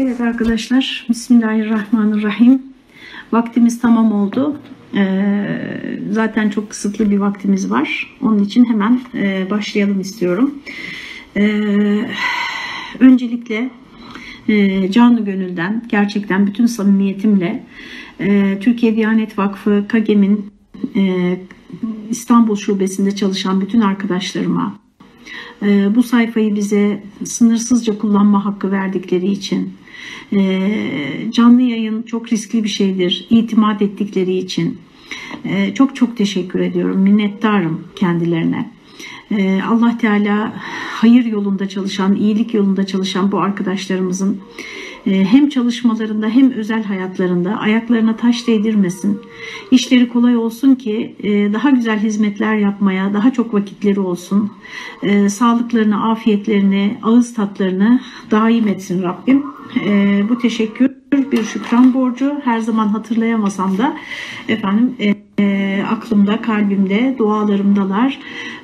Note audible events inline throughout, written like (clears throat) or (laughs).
Evet arkadaşlar, Bismillahirrahmanirrahim. Vaktimiz tamam oldu. Ee, zaten çok kısıtlı bir vaktimiz var. Onun için hemen e, başlayalım istiyorum. Ee, öncelikle e, canlı gönülden, gerçekten bütün samimiyetimle e, Türkiye Diyanet Vakfı KAGEM'in e, İstanbul Şubesi'nde çalışan bütün arkadaşlarıma, e, bu sayfayı bize sınırsızca kullanma hakkı verdikleri için, e, canlı yayın çok riskli bir şeydir, itimat ettikleri için e, çok çok teşekkür ediyorum, minnettarım kendilerine. E, Allah Teala hayır yolunda çalışan, iyilik yolunda çalışan bu arkadaşlarımızın hem çalışmalarında hem özel hayatlarında ayaklarına taş değdirmesin. İşleri kolay olsun ki e, daha güzel hizmetler yapmaya daha çok vakitleri olsun. E, sağlıklarını, afiyetlerini, ağız tatlarını daim etsin Rabbim. Bu teşekkür bir şükran borcu. Her zaman hatırlayamasam da efendim e, aklımda, kalbimde, dualarımdalar.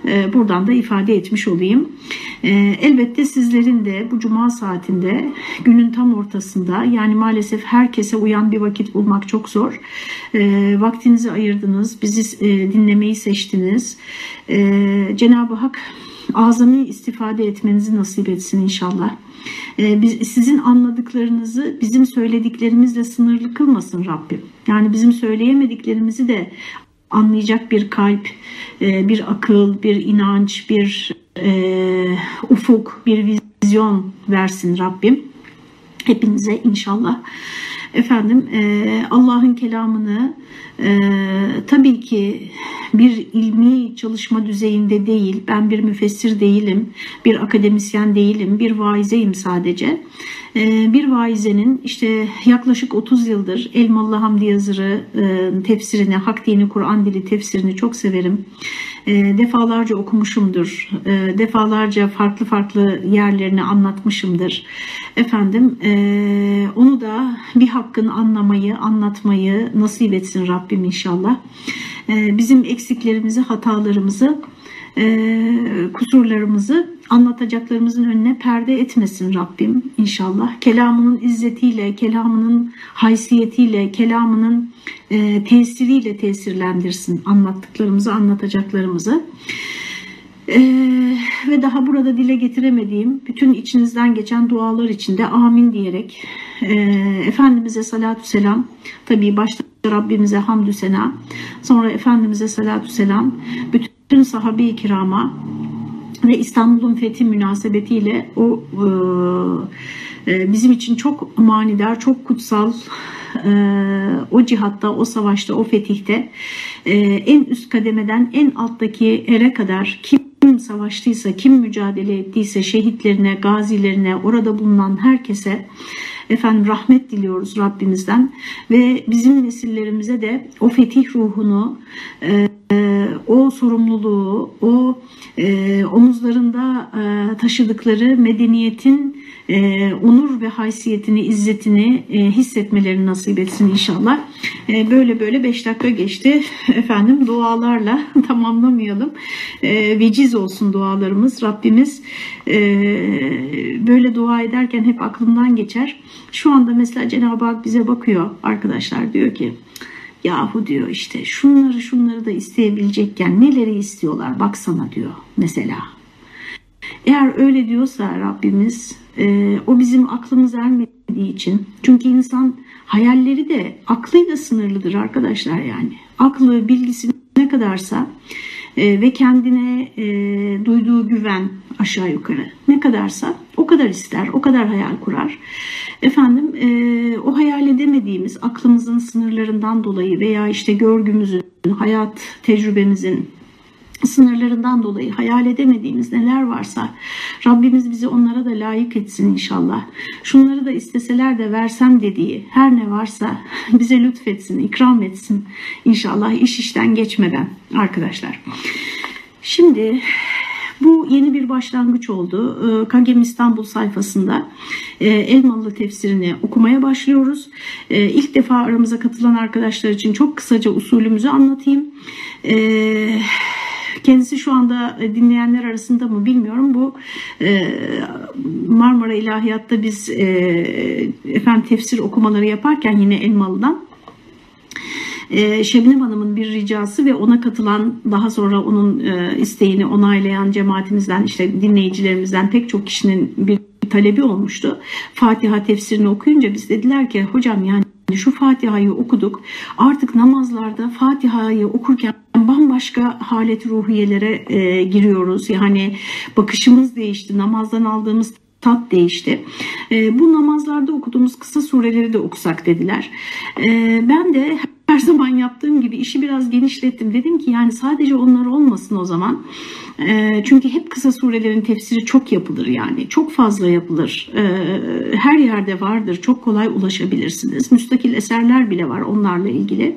E, buradan da ifade etmiş olayım. E, elbette sizlerin de bu cuma saatinde günün tam ortasında yani maalesef herkese uyan bir vakit bulmak çok zor. Vaktinizi ayırdınız, bizi e, dinlemeyi seçtiniz. Cenab-ı Hak azami istifade etmenizi nasip etsin inşallah. Ee, biz, sizin anladıklarınızı bizim söylediklerimizle sınırlı kılmasın Rabbim. Yani bizim söyleyemediklerimizi de anlayacak bir kalp, e, bir akıl, bir inanç, bir e, ufuk, bir vizyon versin Rabbim. Hepinize inşallah. Efendim e, Allah'ın kelamını e, tabii ki bir ilmi çalışma düzeyinde değil, ben bir müfessir değilim, bir akademisyen değilim, bir vaizeyim sadece. E, bir vaizenin işte yaklaşık 30 yıldır Elmalı Hamdi Yazırı e, tefsirini, Hak Dini Kur'an Dili tefsirini çok severim. E, defalarca okumuşumdur. E, defalarca farklı farklı yerlerini anlatmışımdır. Efendim e, onu da bir hakkın anlamayı, anlatmayı nasip etsin Rabbim inşallah. Bizim eksiklerimizi, hatalarımızı kusurlarımızı anlatacaklarımızın önüne perde etmesin Rabbim inşallah. Kelamının izzetiyle, kelamının haysiyetiyle, kelamının e, tesiriyle tesirlendirsin anlattıklarımızı, anlatacaklarımızı. Ee, ve daha burada dile getiremediğim bütün içinizden geçen dualar içinde amin diyerek e, Efendimiz'e salatü selam tabii başta Rabbimize hamdü sena sonra Efendimiz'e salatü selam bütün sahabe-i kirama ve İstanbul'un fethi münasebetiyle o e, e, bizim için çok manidar, çok kutsal e, o cihatta, o savaşta, o fetihte e, en üst kademeden en alttaki ere kadar kim savaştıysa, kim mücadele ettiyse şehitlerine, gazilerine, orada bulunan herkese efendim rahmet diliyoruz Rabbimizden. Ve bizim nesillerimize de o fetih ruhunu e, o sorumluluğu, o e, omuzlarında e, taşıdıkları medeniyetin e, onur ve haysiyetini, izzetini e, hissetmelerini nasip etsin inşallah. E, böyle böyle 5 dakika geçti. (laughs) Efendim dualarla (laughs) tamamlamayalım. E, veciz olsun dualarımız. Rabbimiz e, böyle dua ederken hep aklımdan geçer. Şu anda mesela Cenab-ı Hak bize bakıyor arkadaşlar diyor ki Yahu diyor işte şunları şunları da isteyebilecekken neleri istiyorlar baksana diyor mesela. Eğer öyle diyorsa Rabbimiz e, o bizim aklımız ermediği için çünkü insan hayalleri de aklıyla sınırlıdır arkadaşlar yani. Aklı bilgisi ne kadarsa e, ve kendine e, duyduğu güven aşağı yukarı ne kadarsa o kadar ister, o kadar hayal kurar. Efendim e, o hayal edemediğimiz aklımızın sınırlarından dolayı veya işte görgümüzün, hayat tecrübemizin sınırlarından dolayı hayal edemediğimiz neler varsa Rabbimiz bizi onlara da layık etsin inşallah. Şunları da isteseler de versem dediği her ne varsa (laughs) bize lütfetsin, ikram etsin inşallah iş işten geçmeden arkadaşlar. Şimdi bu yeni bir başlangıç oldu. Ee, Kagem İstanbul sayfasında e, Elmalı tefsirini okumaya başlıyoruz. Ee, ilk defa aramıza katılan arkadaşlar için çok kısaca usulümüzü anlatayım. Ee, Kendisi şu anda dinleyenler arasında mı bilmiyorum. Bu Marmara İlahiyat'ta biz efendim tefsir okumaları yaparken yine Elmalı'dan e, Şebnem Hanım'ın bir ricası ve ona katılan daha sonra onun e, isteğini onaylayan cemaatimizden işte dinleyicilerimizden pek çok kişinin bir talebi olmuştu. Fatiha tefsirini okuyunca biz dediler ki hocam yani şu Fatiha'yı okuduk artık namazlarda Fatiha'yı okurken bambaşka halet ruhiyelere e, giriyoruz. Yani bakışımız değişti. Namazdan aldığımız tat değişti. E, bu namazlarda okuduğumuz kısa sureleri de okusak dediler. E, ben de her zaman yaptığım gibi işi biraz genişlettim. Dedim ki yani sadece onlar olmasın o zaman. E, çünkü hep kısa surelerin tefsiri çok yapılır yani. Çok fazla yapılır. E, her yerde vardır. Çok kolay ulaşabilirsiniz. Müstakil eserler bile var onlarla ilgili.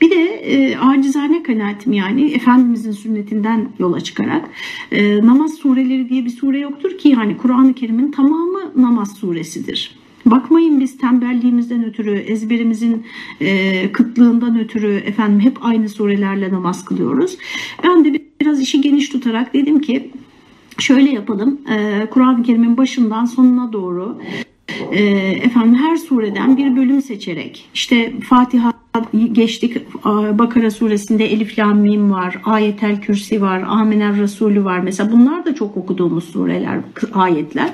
Bir de e, acizane kanaatim yani Efendimizin sünnetinden yola çıkarak e, namaz sureleri diye bir sure yoktur ki yani Kur'an-ı Kerim'in tamamı namaz suresidir. Bakmayın biz tembelliğimizden ötürü, ezberimizin e, kıtlığından ötürü efendim hep aynı surelerle namaz kılıyoruz. Ben de biraz işi geniş tutarak dedim ki şöyle yapalım. E, Kur'an-ı Kerim'in başından sonuna doğru e, efendim her sureden bir bölüm seçerek işte Fatiha geçtik Bakara suresinde Elif Lam Mim var, Ayetel Kürsi var, Amener Resulü var. Mesela bunlar da çok okuduğumuz sureler, ayetler.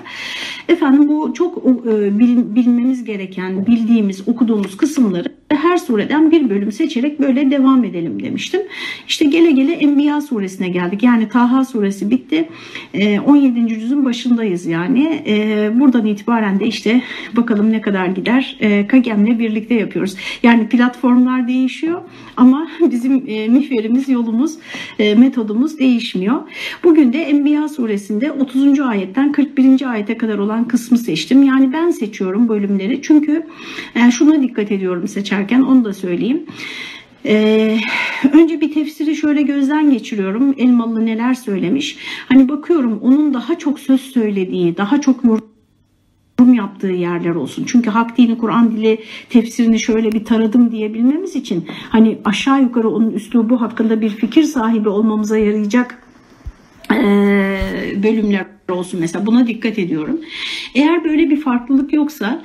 Efendim bu çok e, bilmemiz gereken, bildiğimiz, okuduğumuz kısımları her sureden bir bölüm seçerek böyle devam edelim demiştim. İşte gele gele Enbiya suresine geldik. Yani Taha suresi bitti. 17. E, cüzün başındayız yani. E, buradan itibaren de işte bakalım ne kadar gider. Kagem'le birlikte yapıyoruz. Yani platformlar değişiyor ama (laughs) bizim mihverimiz, yolumuz, metodumuz değişmiyor. Bugün de Enbiya suresinde 30. ayetten 41. ayete kadar olan olan kısmı seçtim. Yani ben seçiyorum bölümleri. Çünkü yani e, şuna dikkat ediyorum seçerken onu da söyleyeyim. Ee, önce bir tefsiri şöyle gözden geçiriyorum. Elmalı neler söylemiş. Hani bakıyorum onun daha çok söz söylediği, daha çok yorum yaptığı yerler olsun. Çünkü hak dini Kur'an dili tefsirini şöyle bir taradım diyebilmemiz için hani aşağı yukarı onun üslubu hakkında bir fikir sahibi olmamıza yarayacak bölümler olsun mesela buna dikkat ediyorum. Eğer böyle bir farklılık yoksa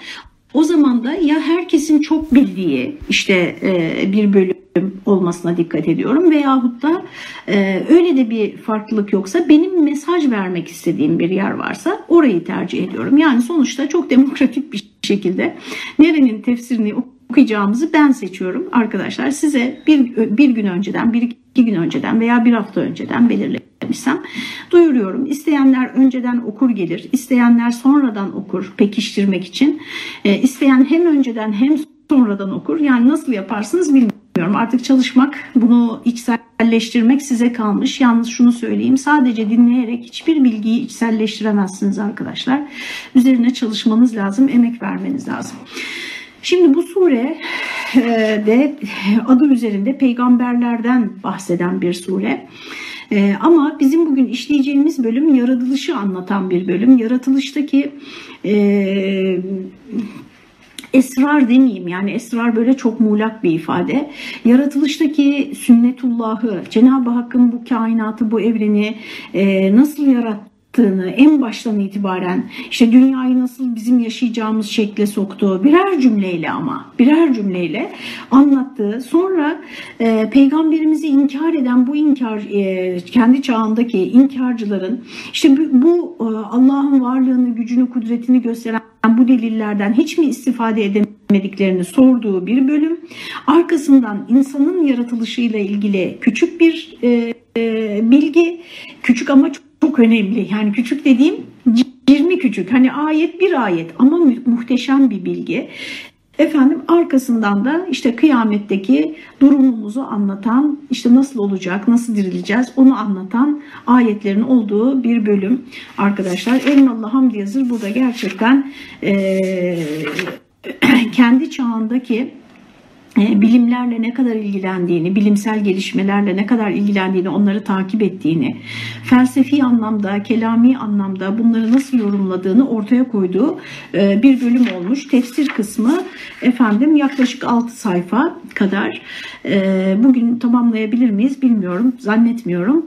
o zaman da ya herkesin çok bildiği işte bir bölüm olmasına dikkat ediyorum veyahut da öyle de bir farklılık yoksa benim mesaj vermek istediğim bir yer varsa orayı tercih ediyorum. Yani sonuçta çok demokratik bir şekilde nerenin tefsirini okuyacağımızı ben seçiyorum arkadaşlar. Size bir, bir gün önceden, bir iki gün önceden veya bir hafta önceden belirlemişsem duyuruyorum. İsteyenler önceden okur gelir, isteyenler sonradan okur pekiştirmek için. E, isteyen hem önceden hem sonradan okur. Yani nasıl yaparsınız bilmiyorum. Artık çalışmak, bunu içselleştirmek size kalmış. Yalnız şunu söyleyeyim. Sadece dinleyerek hiçbir bilgiyi içselleştiremezsiniz arkadaşlar. Üzerine çalışmanız lazım, emek vermeniz lazım. Şimdi bu sure e, de adı üzerinde peygamberlerden bahseden bir sure. E, ama bizim bugün işleyeceğimiz bölüm yaratılışı anlatan bir bölüm. Yaratılıştaki e, esrar demeyeyim yani esrar böyle çok muğlak bir ifade. Yaratılıştaki sünnetullahı, Cenab-ı Hakk'ın bu kainatı, bu evreni nasıl yarattı? Yaptığını en baştan itibaren işte dünyayı nasıl bizim yaşayacağımız şekle soktuğu birer cümleyle ama birer cümleyle anlattığı sonra e, peygamberimizi inkar eden bu inkar e, kendi çağındaki inkarcıların işte bu, bu e, Allah'ın varlığını gücünü kudretini gösteren bu delillerden hiç mi istifade edemediklerini sorduğu bir bölüm. Arkasından insanın yaratılışıyla ilgili küçük bir e, e, bilgi, küçük ama çok çok önemli. Yani küçük dediğim 20 küçük. Hani ayet bir ayet ama muhteşem bir bilgi. Efendim arkasından da işte kıyametteki durumumuzu anlatan, işte nasıl olacak, nasıl dirileceğiz onu anlatan ayetlerin olduğu bir bölüm arkadaşlar. Elmallah Hamdi Yazır burada gerçekten e, (clears throat) kendi çağındaki bilimlerle ne kadar ilgilendiğini, bilimsel gelişmelerle ne kadar ilgilendiğini, onları takip ettiğini, felsefi anlamda, kelami anlamda bunları nasıl yorumladığını ortaya koyduğu e, bir bölüm olmuş. Tefsir kısmı efendim yaklaşık 6 sayfa kadar. E, bugün tamamlayabilir miyiz bilmiyorum, zannetmiyorum.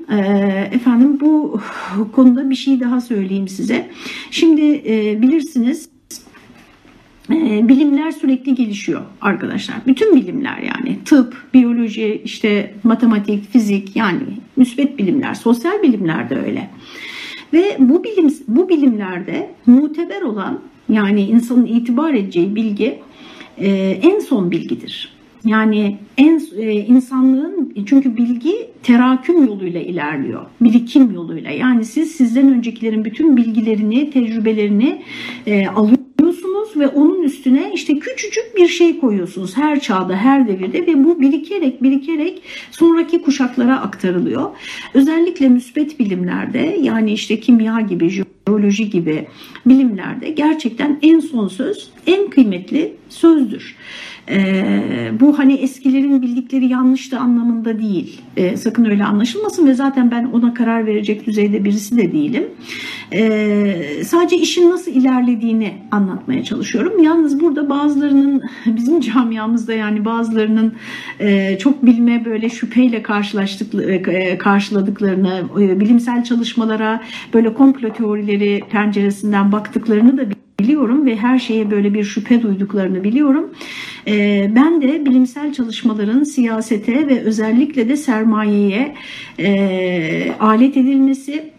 Efendim bu konuda bir şey daha söyleyeyim size. Şimdi bilirsiniz bilimler sürekli gelişiyor arkadaşlar. Bütün bilimler yani tıp, biyoloji, işte matematik, fizik yani müsbet bilimler, sosyal bilimler de öyle. Ve bu bilim bu bilimlerde muteber olan yani insanın itibar edeceği bilgi e, en son bilgidir. Yani en e, insanlığın çünkü bilgi teraküm yoluyla ilerliyor. Birikim yoluyla. Yani siz sizden öncekilerin bütün bilgilerini, tecrübelerini e, alıyorsunuz ve onun üstüne işte küçücük bir şey koyuyorsunuz her çağda, her devirde ve bu birikerek birikerek sonraki kuşaklara aktarılıyor. Özellikle müsbet bilimlerde yani işte kimya gibi, jeoloji gibi bilimlerde gerçekten en son söz en kıymetli sözdür. E, bu hani eskilerin bildikleri yanlıştı anlamında değil. E, sakın öyle anlaşılmasın ve zaten ben ona karar verecek düzeyde birisi de değilim. E, sadece işin nasıl ilerlediğini anlatmaya çalışıyorum. Yalnız burada bazılarının (laughs) bizim camiamızda yani bazılarının e, çok bilme böyle şüpheyle karşılaştık e, karşıladıklarını, e, bilimsel çalışmalara böyle komplo teorileri penceresinden baktıklarını da biliyorum ve her şeye böyle bir şüphe duyduklarını biliyorum. Ee, ben de bilimsel çalışmaların siyasete ve özellikle de sermayeye e, alet edilmesi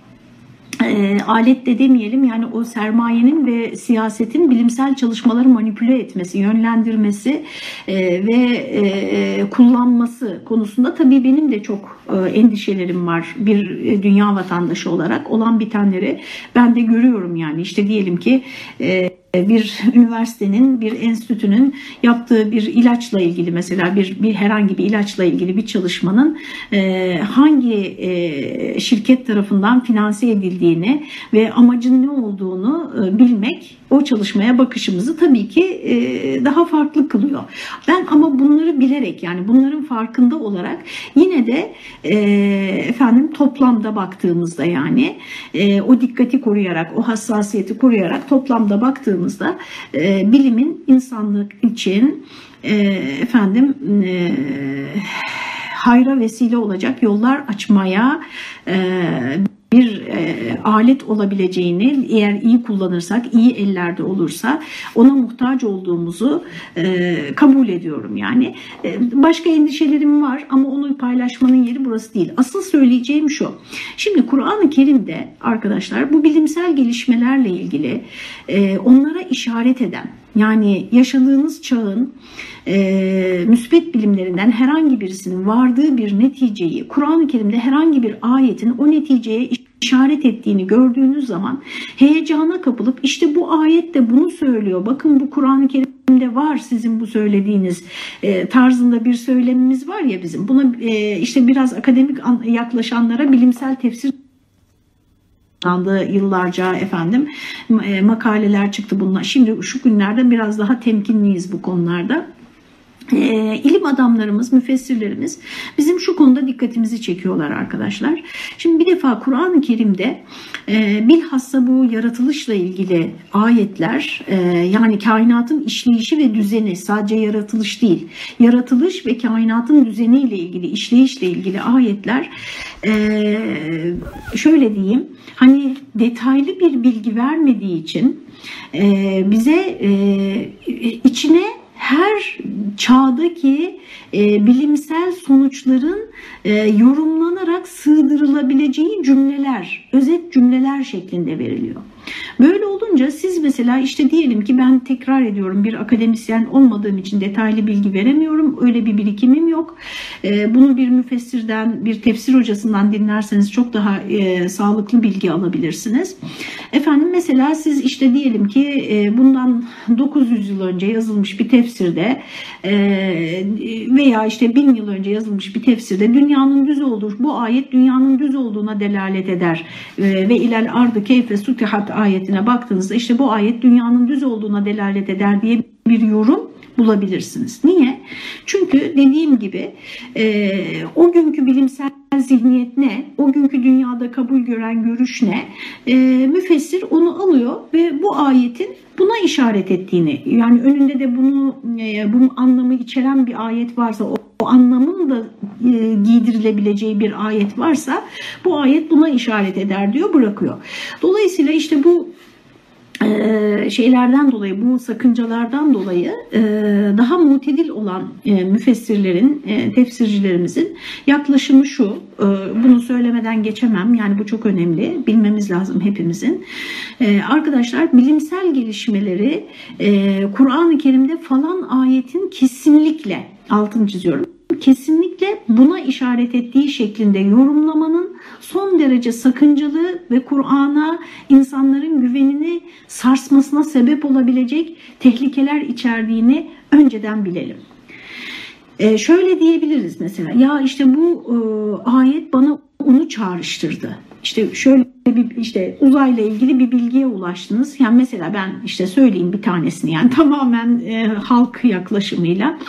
e, alet de demeyelim yani o sermayenin ve siyasetin bilimsel çalışmaları manipüle etmesi, yönlendirmesi e, ve e, kullanması konusunda tabii benim de çok e, endişelerim var bir e, dünya vatandaşı olarak. Olan bitenleri ben de görüyorum yani. İşte diyelim ki e, bir üniversitenin, bir enstitünün yaptığı bir ilaçla ilgili mesela bir, bir herhangi bir ilaçla ilgili bir çalışmanın e, hangi e, şirket tarafından finanse edildiğini ve amacın ne olduğunu e, bilmek o çalışmaya bakışımızı tabii ki e, daha farklı kılıyor. Ben ama bunları bilerek yani bunların farkında olarak yine de e, efendim toplamda baktığımızda yani e, o dikkati koruyarak, o hassasiyeti koruyarak toplamda baktığımızda e, bilimin insanlık için e, efendim e, hayra vesile olacak yollar açmaya e, bir e, alet olabileceğini eğer iyi kullanırsak, iyi ellerde olursa ona muhtaç olduğumuzu e, kabul ediyorum. Yani e, başka endişelerim var ama onu paylaşmanın yeri burası değil. Asıl söyleyeceğim şu. Şimdi Kur'an-ı Kerim'de arkadaşlar bu bilimsel gelişmelerle ilgili e, onlara işaret eden yani yaşadığınız çağın e, müsbet bilimlerinden herhangi birisinin vardığı bir neticeyi Kur'an-ı Kerim'de herhangi bir ayetin o neticeye işaret ettiğini gördüğünüz zaman heyecana kapılıp işte bu ayet de bunu söylüyor. Bakın bu Kur'an-ı Kerim'de var sizin bu söylediğiniz e, tarzında bir söylemimiz var ya bizim. Buna e, işte biraz akademik yaklaşanlara bilimsel tefsir yıllarca efendim e, makaleler çıktı bunlar. Şimdi şu günlerde biraz daha temkinliyiz bu konularda. E, ilim adamlarımız, müfessirlerimiz bizim şu konuda dikkatimizi çekiyorlar arkadaşlar. Şimdi bir defa Kur'an-ı Kerim'de e, bilhassa bu yaratılışla ilgili ayetler e, yani kainatın işleyişi ve düzeni sadece yaratılış değil, yaratılış ve kainatın düzeniyle ilgili, işleyişle ilgili ayetler e, şöyle diyeyim hani detaylı bir bilgi vermediği için e, bize e, içine her çağdaki e, bilimsel sonuçların e, yorumlanarak sığdırılabileceği cümleler, özet cümleler şeklinde veriliyor. Böyle olunca siz mesela işte diyelim ki ben tekrar ediyorum bir akademisyen olmadığım için detaylı bilgi veremiyorum. Öyle bir birikimim yok. E, bunu bir müfessirden, bir tefsir hocasından dinlerseniz çok daha e, sağlıklı bilgi alabilirsiniz. Efendim mesela siz işte diyelim ki e, bundan 900 900 yıl önce yazılmış bir tefsirde veya işte 1000 yıl önce yazılmış bir tefsirde dünyanın düz olduğu bu ayet dünyanın düz olduğuna delalet eder e, ve ilel ardı keyfe sutihat ayetine baktığınızda işte bu ayet dünyanın düz olduğuna delalet eder diye bir yorum bulabilirsiniz. Niye? Çünkü dediğim gibi e, o günkü bilimsel zihniyet ne? O günkü dünyada kabul gören görüş ne? E, müfessir onu alıyor ve bu ayetin buna işaret ettiğini yani önünde de bunu e, bunun anlamı içeren bir ayet varsa o, o anlamın da e, giydirilebileceği bir ayet varsa bu ayet buna işaret eder diyor bırakıyor. Dolayısıyla işte bu şeylerden dolayı bu sakıncalardan dolayı e, daha mutedil olan e, müfessirlerin e, tefsircilerimizin yaklaşımı şu bunu söylemeden geçemem yani bu çok önemli bilmemiz lazım hepimizin. Arkadaşlar bilimsel gelişmeleri Kur'an-ı Kerim'de falan ayetin kesinlikle altını çiziyorum kesinlikle buna işaret ettiği şeklinde yorumlamanın son derece sakıncalı ve Kur'an'a insanların güvenini sarsmasına sebep olabilecek tehlikeler içerdiğini önceden bilelim. Ee, şöyle diyebiliriz mesela ya işte bu e, ayet bana onu çağrıştırdı. İşte şöyle bir işte uzayla ilgili bir bilgiye ulaştınız. Yani mesela ben işte söyleyeyim bir tanesini yani (laughs) tamamen e, halk yaklaşımıyla.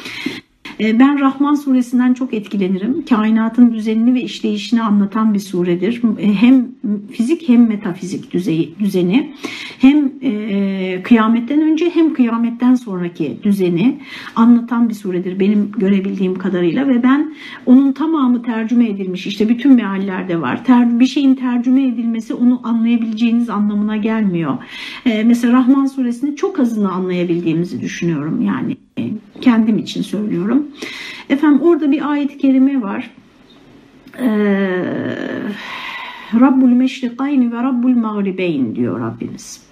Ee, ben Rahman suresinden çok etkilenirim. Kainatın düzenini ve işleyişini anlatan bir suredir. Ee, hem fizik hem metafizik düzeyi, düzeni hem e, kıyametten önce hem kıyametten sonraki düzeni anlatan bir suredir benim görebildiğim kadarıyla ve ben onun tamamı tercüme edilmiş işte bütün meallerde var. Bir şeyin tercüme edilmesi onu anlayabileceğiniz anlamına gelmiyor. E, mesela Rahman suresini çok azını anlayabildiğimizi düşünüyorum yani kendim için söylüyorum. Efendim orada bir ayet-i kerime var. Ee, Rabbul meşrikayni ve Rabbul mağribeyn diyor Rabbimiz.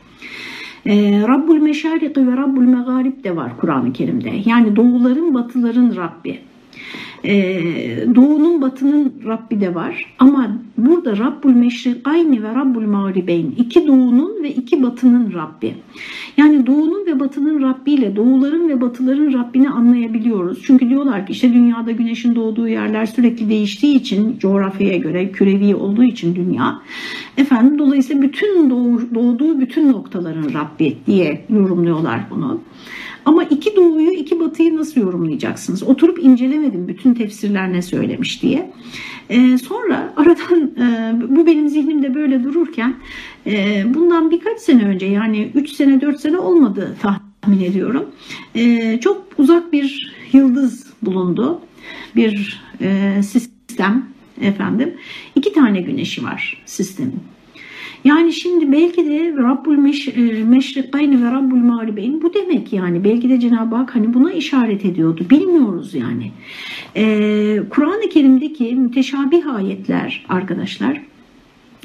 Ee, Rabbul meşariki ve Rabbul megarib de var Kur'an-ı Kerim'de. Yani doğuların batıların Rabbi. Ee, doğunun batının Rabbi de var. Ama burada Rabbul Meşrikayni ve Rabbul Mağribeyn iki doğunun ve iki batının Rabbi. Yani doğunun ve batının Rabbi ile doğuların ve batıların Rabbini anlayabiliyoruz. Çünkü diyorlar ki işte dünyada güneşin doğduğu yerler sürekli değiştiği için coğrafyaya göre kürevi olduğu için dünya. Efendim dolayısıyla bütün doğu, doğduğu bütün noktaların Rabbi diye yorumluyorlar bunu. Ama iki doğuyu iki batıyı nasıl yorumlayacaksınız? Oturup incelemedim bütün tefsirler ne söylemiş diye. Ee, sonra aradan e, bu benim zihnimde böyle dururken e, bundan birkaç sene önce yani 3 sene 4 sene olmadı tahmin ediyorum. E, çok uzak bir yıldız bulundu. Bir e, sistem efendim. iki tane güneşi var sistemin. Yani şimdi belki de Rabbul meş, e, Meşrikayni ve Rabbul Mağribeyn bu demek yani. Belki de Cenab-ı Hak hani buna işaret ediyordu. Bilmiyoruz yani. Ee, Kur'an-ı Kerim'deki müteşabih ayetler arkadaşlar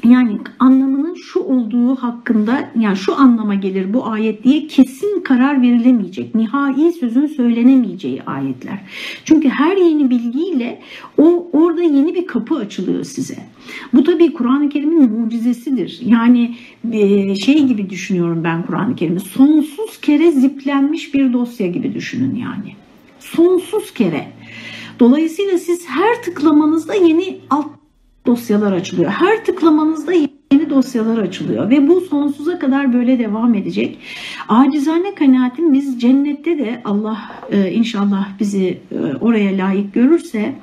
yani anlamının şu olduğu hakkında yani şu anlama gelir bu ayet diye kesin karar verilemeyecek. Nihai sözün söylenemeyeceği ayetler. Çünkü her yeni bilgiyle o orada yeni bir kapı açılıyor size. Bu tabii Kur'an-ı Kerim'in mucizesidir. Yani e, şey gibi düşünüyorum ben Kur'an-ı Kerim'i. Sonsuz kere ziplenmiş bir dosya gibi düşünün yani. Sonsuz kere. Dolayısıyla siz her tıklamanızda yeni alt dosyalar açılıyor. Her tıklamanızda yeni dosyalar açılıyor ve bu sonsuza kadar böyle devam edecek. Acizane kanaatim biz cennette de Allah e, inşallah bizi e, oraya layık görürse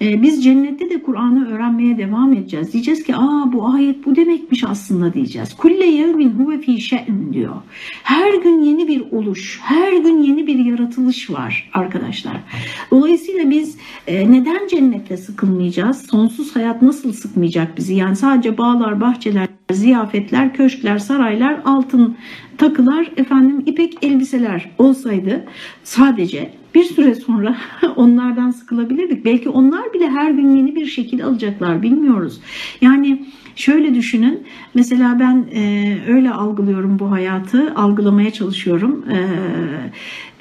e, biz cennette de Kur'an'ı öğrenmeye devam edeceğiz. Diyeceğiz ki aa bu ayet bu demekmiş aslında diyeceğiz. Kulle yevmin huve fi şe'n diyor. Her gün yeni bir oluş, her gün yeni bir yaratılış var arkadaşlar. Dolayısıyla biz e, neden cennette sıkılmayacağız? Sonsuz hayat nasıl sıkmayacak bizi? Yani sadece bağlar, bahçeler, ziyafetler, köşkler, saraylar, altın takılar, efendim ipek elbiseler olsaydı sadece bir süre sonra (laughs) onlardan sıkılabilirdik. Belki onlar bile her gün yeni bir şekil alacaklar bilmiyoruz. Yani şöyle düşünün mesela ben e, öyle algılıyorum bu hayatı algılamaya çalışıyorum. E,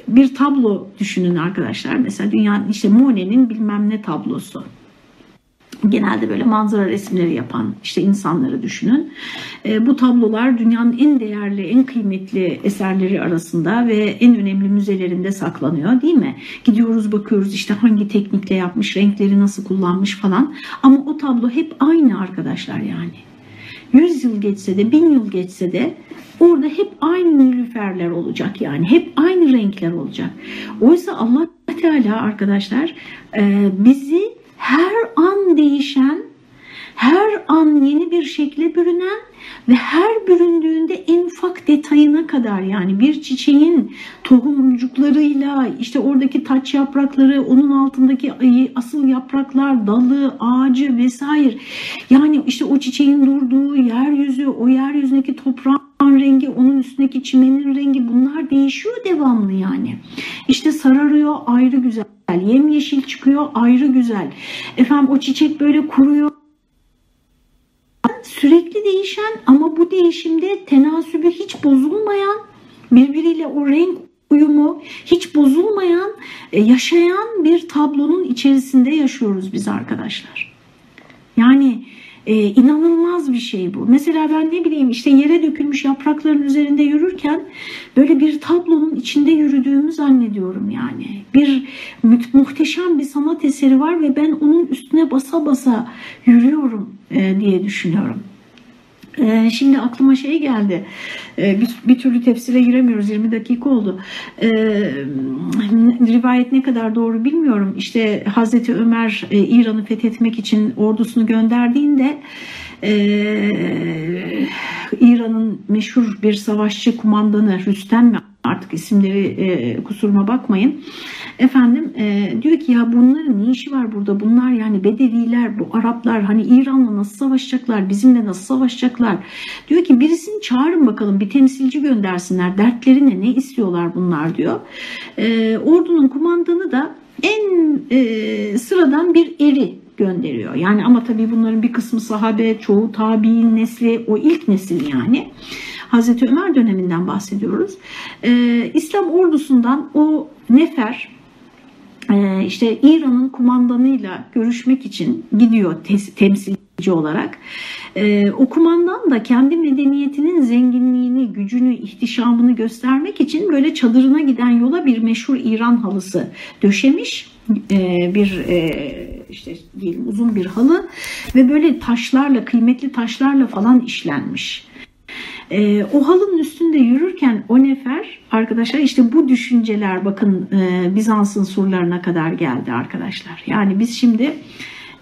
bir tablo düşünün arkadaşlar mesela dünyanın işte Monet'in bilmem ne tablosu. Genelde böyle manzara resimleri yapan işte insanları düşünün. E, bu tablolar dünyanın en değerli, en kıymetli eserleri arasında ve en önemli müzelerinde saklanıyor değil mi? Gidiyoruz bakıyoruz işte hangi teknikle yapmış, renkleri nasıl kullanmış falan. Ama o tablo hep aynı arkadaşlar yani. 100 yıl geçse de 1000 yıl geçse de orada hep aynı nilüferler olacak yani hep aynı renkler olacak. Oysa Allah Teala arkadaşlar e, bizi her an değişen, her an yeni bir şekle bürünen ve her büründüğünde en ufak detayına kadar yani bir çiçeğin tohumcuklarıyla işte oradaki taç yaprakları, onun altındaki asıl yapraklar, dalı, ağacı vesaire. Yani işte o çiçeğin durduğu yeryüzü, o yeryüzündeki toprağın rengi, onun üstündeki çimenin rengi bunlar değişiyor devamlı yani. İşte sararıyor ayrı güzel. Yemyeşil çıkıyor ayrı güzel. Efendim o çiçek böyle kuruyor sürekli değişen ama bu değişimde tenasübü hiç bozulmayan birbiriyle o renk uyumu hiç bozulmayan e, yaşayan bir tablonun içerisinde yaşıyoruz biz arkadaşlar. Yani ee, inanılmaz bir şey bu. Mesela ben ne bileyim işte yere dökülmüş yaprakların üzerinde yürürken böyle bir tablonun içinde yürüdüğümü zannediyorum yani. Bir muhteşem bir sanat eseri var ve ben onun üstüne basa basa yürüyorum e, diye düşünüyorum. Ee, şimdi aklıma şey geldi. Ee, bir, bir türlü tefsire giremiyoruz. 20 dakika oldu. Ee, rivayet ne kadar doğru bilmiyorum. İşte Hazreti Ömer e, İran'ı fethetmek için ordusunu gönderdiğinde e, İran'ın meşhur bir savaşçı kumandanı Rüstem mi artık isimleri e, kusuruma bakmayın. Efendim e, diyor ki ya bunların ne işi var burada? Bunlar yani Bedeviler, bu Araplar hani İran'la nasıl savaşacaklar? Bizimle nasıl savaşacaklar? Diyor ki birisini çağırın bakalım bir temsilci göndersinler. Dertleri ne? istiyorlar bunlar diyor. E, ordunun kumandanı da en e, sıradan bir eri gönderiyor. Yani ama tabii bunların bir kısmı sahabe, çoğu tabi'in nesli, o ilk nesil yani. Hazreti Ömer döneminden bahsediyoruz. Ee, İslam ordusundan o nefer işte İran'ın kumandanıyla görüşmek için gidiyor temsilci olarak. Ee, o kumandan da kendi medeniyetinin zenginliğini, gücünü, ihtişamını göstermek için böyle çadırına giden yola bir meşhur İran halısı döşemiş. Ee, bir e, işte diyelim uzun bir halı ve böyle taşlarla, kıymetli taşlarla falan işlenmiş. E, o halının üstünde yürürken o nefer arkadaşlar işte bu düşünceler bakın e, Bizans'ın surlarına kadar geldi arkadaşlar. Yani biz şimdi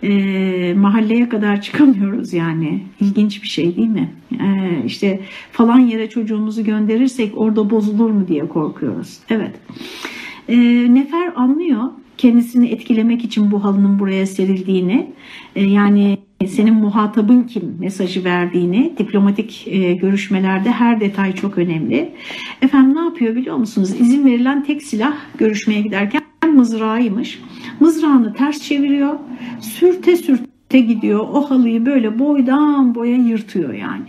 e, mahalleye kadar (laughs) çıkamıyoruz yani. İlginç bir şey değil mi? E, işte falan yere çocuğumuzu gönderirsek orada bozulur mu diye korkuyoruz. Evet. E, nefer anlıyor kendisini etkilemek için bu halının buraya serildiğini. E, yani senin muhatabın kim mesajı verdiğini diplomatik e, görüşmelerde her detay çok önemli. Efendim ne yapıyor biliyor musunuz? İzin verilen tek silah görüşmeye giderken mızrağıymış. Mızrağını ters çeviriyor. Sürte sürte gidiyor. O halıyı böyle boydan boya yırtıyor yani.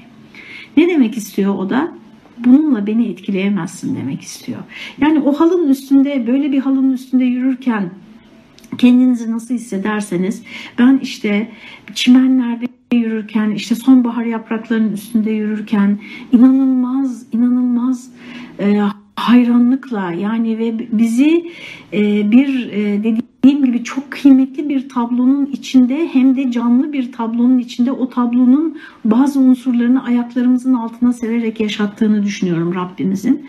Ne demek istiyor o da? Bununla beni etkileyemezsin demek istiyor. Yani o halının üstünde böyle bir halının üstünde yürürken kendinizi nasıl hissederseniz ben işte çimenlerde yürürken işte sonbahar yapraklarının üstünde yürürken inanılmaz inanılmaz e, hayranlıkla yani ve bizi e, bir e, dediğim gibi çok kıymetli bir tablonun içinde hem de canlı bir tablonun içinde o tablonun bazı unsurlarını ayaklarımızın altına sererek yaşattığını düşünüyorum Rabbimizin.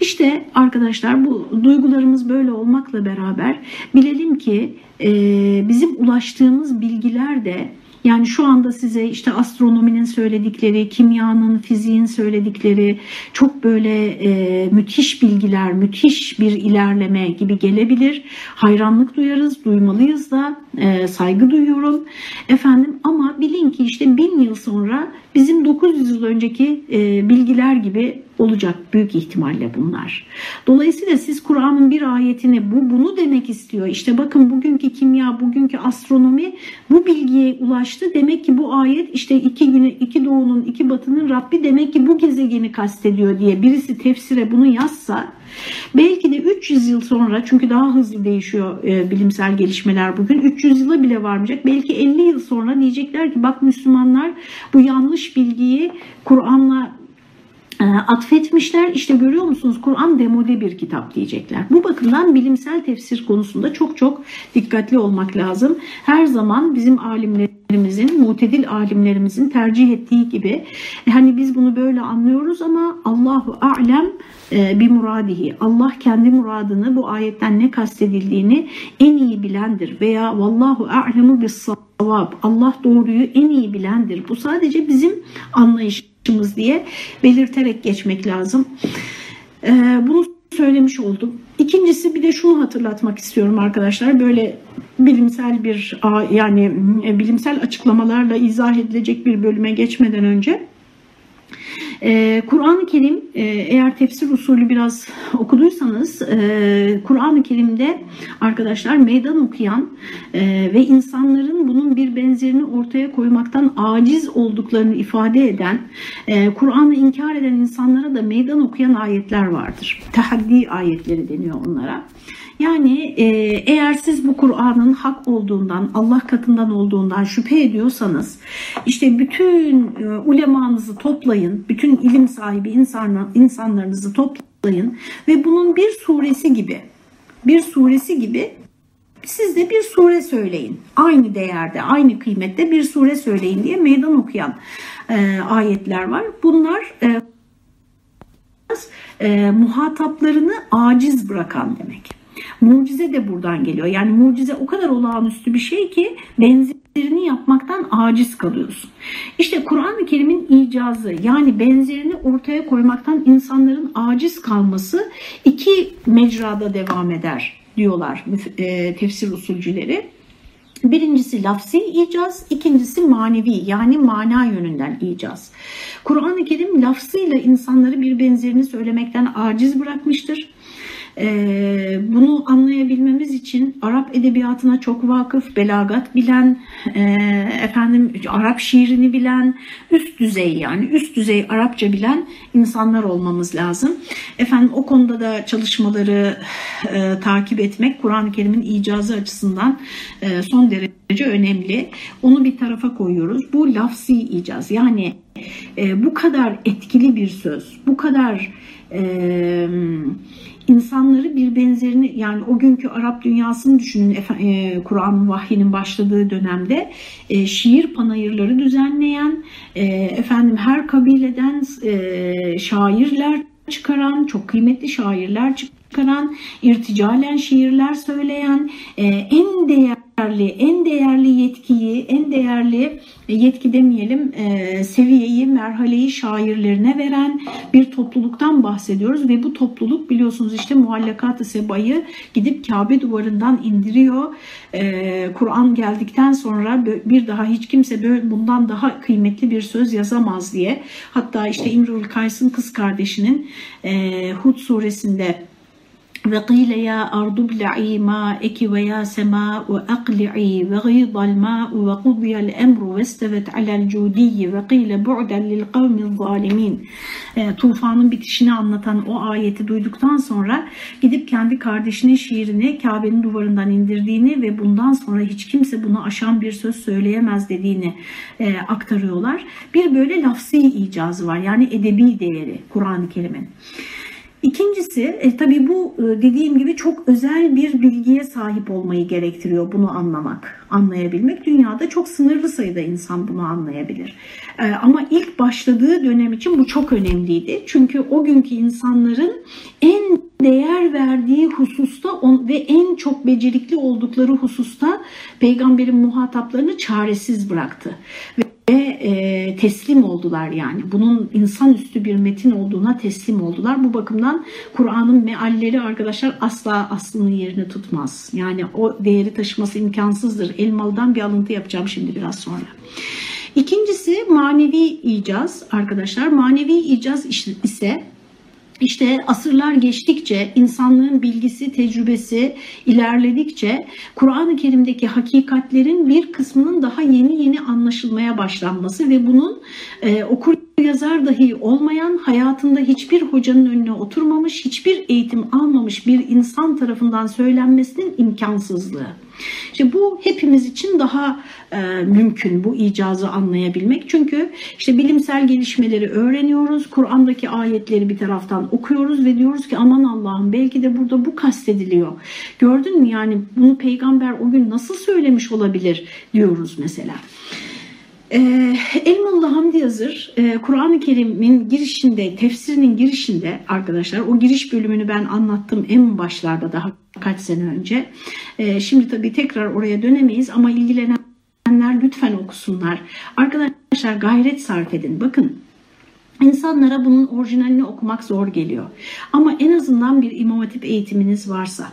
İşte arkadaşlar bu duygularımız böyle olmakla beraber bilelim ki bizim ulaştığımız bilgiler de yani şu anda size işte astronominin söyledikleri, kimyanın, fiziğin söyledikleri çok böyle e, müthiş bilgiler, müthiş bir ilerleme gibi gelebilir. Hayranlık duyarız, duymalıyız da e, saygı duyuyorum. Efendim ama bilin ki işte bin yıl sonra bizim 900 yıl önceki e, bilgiler gibi olacak büyük ihtimalle bunlar. Dolayısıyla siz Kur'an'ın bir ayetini bu bunu demek istiyor. İşte bakın bugünkü kimya, bugünkü astronomi bu bilgiye ulaştı. Demek ki bu ayet işte iki güne, iki doğunun, iki batının Rabbi demek ki bu gezegeni kastediyor diye birisi tefsire bunu yazsa belki de 300 yıl sonra çünkü daha hızlı değişiyor e, bilimsel gelişmeler bugün 300 yıla bile varmayacak. Belki 50 yıl sonra diyecekler ki bak Müslümanlar bu yanlış bilgiyi Kur'an'la atfetmişler. İşte görüyor musunuz Kur'an demode bir kitap diyecekler. Bu bakımdan bilimsel tefsir konusunda çok çok dikkatli olmak lazım. Her zaman bizim alimlerimizin, mutedil alimlerimizin tercih ettiği gibi hani biz bunu böyle anlıyoruz ama Allahu alem e, bir muradihi. Allah kendi muradını bu ayetten ne kastedildiğini en iyi bilendir veya vallahu a'lemu bis savab. Allah doğruyu en iyi bilendir. Bu sadece bizim anlayışımız diye belirterek geçmek lazım. Ee, bunu söylemiş oldum. İkincisi bir de şunu hatırlatmak istiyorum arkadaşlar. Böyle bilimsel bir yani e, bilimsel açıklamalarla izah edilecek bir bölüme geçmeden önce ee, Kur'an-ı Kerim e, eğer tefsir usulü biraz okuduysanız e, Kur'an-ı Kerim'de arkadaşlar meydan okuyan e, ve insanların bunun bir benzerini ortaya koymaktan aciz olduklarını ifade eden Kur'an'ı inkar eden insanlara da meydan okuyan ayetler vardır. Tahaddi ayetleri deniyor onlara. Yani e, eğer siz bu Kur'an'ın hak olduğundan, Allah katından olduğundan şüphe ediyorsanız işte bütün e, ulemanızı toplayın, bütün ilim sahibi insanlar, insanlarınızı toplayın ve bunun bir suresi gibi, bir suresi gibi siz de bir sure söyleyin. Aynı değerde, aynı kıymette bir sure söyleyin diye meydan okuyan e, ayetler var. Bunlar e, e, muhataplarını aciz bırakan demek. Mucize de buradan geliyor. Yani mucize o kadar olağanüstü bir şey ki benzerini yapmaktan aciz kalıyorsun. İşte Kur'an-ı Kerim'in icazı yani benzerini ortaya koymaktan insanların aciz kalması iki mecrada devam eder diyorlar e, tefsir usulcüleri. Birincisi lafsi icaz, ikincisi manevi yani mana yönünden icaz. Kur'an-ı Kerim lafzıyla insanları bir benzerini söylemekten aciz bırakmıştır. E, bunu anlayabilmemiz için Arap edebiyatına çok vakıf, belagat bilen, e, efendim Arap şiirini bilen, üst düzey yani üst düzey Arapça bilen insanlar olmamız lazım. Efendim o konuda da çalışmaları e, takip etmek Kur'an-ı Kerim'in icazı açısından e, son derece önemli. Onu bir tarafa koyuyoruz. Bu lafsi icaz yani bu kadar etkili bir söz, bu kadar e, insanları bir benzerini yani o günkü Arap dünyasını düşünün e, Kur'an'ın vahyinin başladığı dönemde e, şiir panayırları düzenleyen e, efendim her kabileden e, şairler çıkaran çok kıymetli şairler çıkaran irticalen şiirler söyleyen e, en değerli değerli, en değerli yetkiyi, en değerli yetki demeyelim, e, seviyeyi, merhaleyi şairlerine veren bir topluluktan bahsediyoruz ve bu topluluk biliyorsunuz işte muallakat-ı sebayı gidip Kabe duvarından indiriyor. E, Kur'an geldikten sonra bir daha hiç kimse böyle bundan daha kıymetli bir söz yazamaz diye. Hatta işte İmrul Kays'ın kız kardeşinin e, Hud suresinde ve qile ya ya sema'u aqli'i ve gîdal ma'u ve qudiyal emru ve istevet alel cudiyyi ve qile bu'den lil kavmil zalimin. E, tufanın bitişini anlatan o ayeti duyduktan sonra gidip kendi kardeşinin şiirini Kabe'nin duvarından indirdiğini ve bundan sonra hiç kimse bunu aşan bir söz söyleyemez dediğini e, aktarıyorlar. Bir böyle lafzi icazı var yani edebi değeri Kur'an-ı Kerim'in. İkincisi e, tabii bu e, dediğim gibi çok özel bir bilgiye sahip olmayı gerektiriyor bunu anlamak, anlayabilmek. Dünyada çok sınırlı sayıda insan bunu anlayabilir. E, ama ilk başladığı dönem için bu çok önemliydi. Çünkü o günkü insanların en değer verdiği hususta ve en çok becerikli oldukları hususta peygamberin muhataplarını çaresiz bıraktı. Ve ve e, teslim oldular yani. Bunun insanüstü bir metin olduğuna teslim oldular. Bu bakımdan Kur'an'ın mealleri arkadaşlar asla aslının yerini tutmaz. Yani o değeri taşıması imkansızdır. Elmalı'dan bir alıntı yapacağım şimdi biraz sonra. İkincisi manevi icaz arkadaşlar. Manevi icaz ise işte asırlar geçtikçe, insanlığın bilgisi, tecrübesi ilerledikçe Kur'an-ı Kerim'deki hakikatlerin bir kısmının daha yeni yeni anlaşılmaya başlanması ve bunun e, okur yazar dahi olmayan, hayatında hiçbir hocanın önüne oturmamış, hiçbir eğitim almamış bir insan tarafından söylenmesinin imkansızlığı. İşte bu hepimiz için daha e, mümkün bu icazı anlayabilmek. Çünkü işte bilimsel gelişmeleri öğreniyoruz. Kur'an'daki ayetleri bir taraftan okuyoruz ve diyoruz ki aman Allah'ım belki de burada bu kastediliyor. Gördün mü yani bunu peygamber o gün nasıl söylemiş olabilir diyoruz mesela. Ee, Elmalı Hamdi Yazır e, Kur'an-ı Kerim'in girişinde, tefsirinin girişinde arkadaşlar o giriş bölümünü ben anlattım en başlarda daha kaç sene önce. Ee, şimdi tabii tekrar oraya dönemeyiz ama ilgilenenler lütfen okusunlar. Arkadaşlar gayret sarf edin. Bakın İnsanlara bunun orijinalini okumak zor geliyor. Ama en azından bir imam hatip eğitiminiz varsa,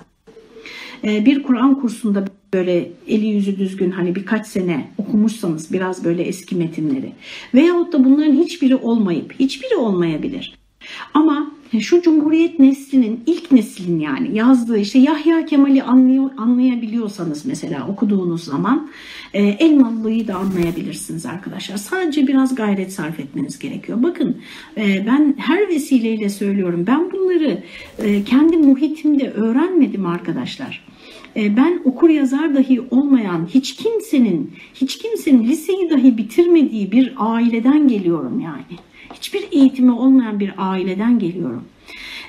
e, bir Kur'an kursunda böyle eli yüzü düzgün hani birkaç sene okumuşsanız biraz böyle eski metinleri veyahut da bunların hiçbiri olmayıp hiçbiri olmayabilir. Ama şu Cumhuriyet neslinin ilk neslin yani yazdığı işte Yahya Kemal'i anlıyor, anlayabiliyorsanız mesela okuduğunuz zaman e, Elmalı'yı da anlayabilirsiniz arkadaşlar. Sadece biraz gayret sarf etmeniz gerekiyor. Bakın e, ben her vesileyle söylüyorum ben bunları e, kendi muhitimde öğrenmedim arkadaşlar. E, ben okur yazar dahi olmayan hiç kimsenin hiç kimsenin liseyi dahi bitirmediği bir aileden geliyorum yani. Hiçbir eğitimi olmayan bir aileden geliyorum.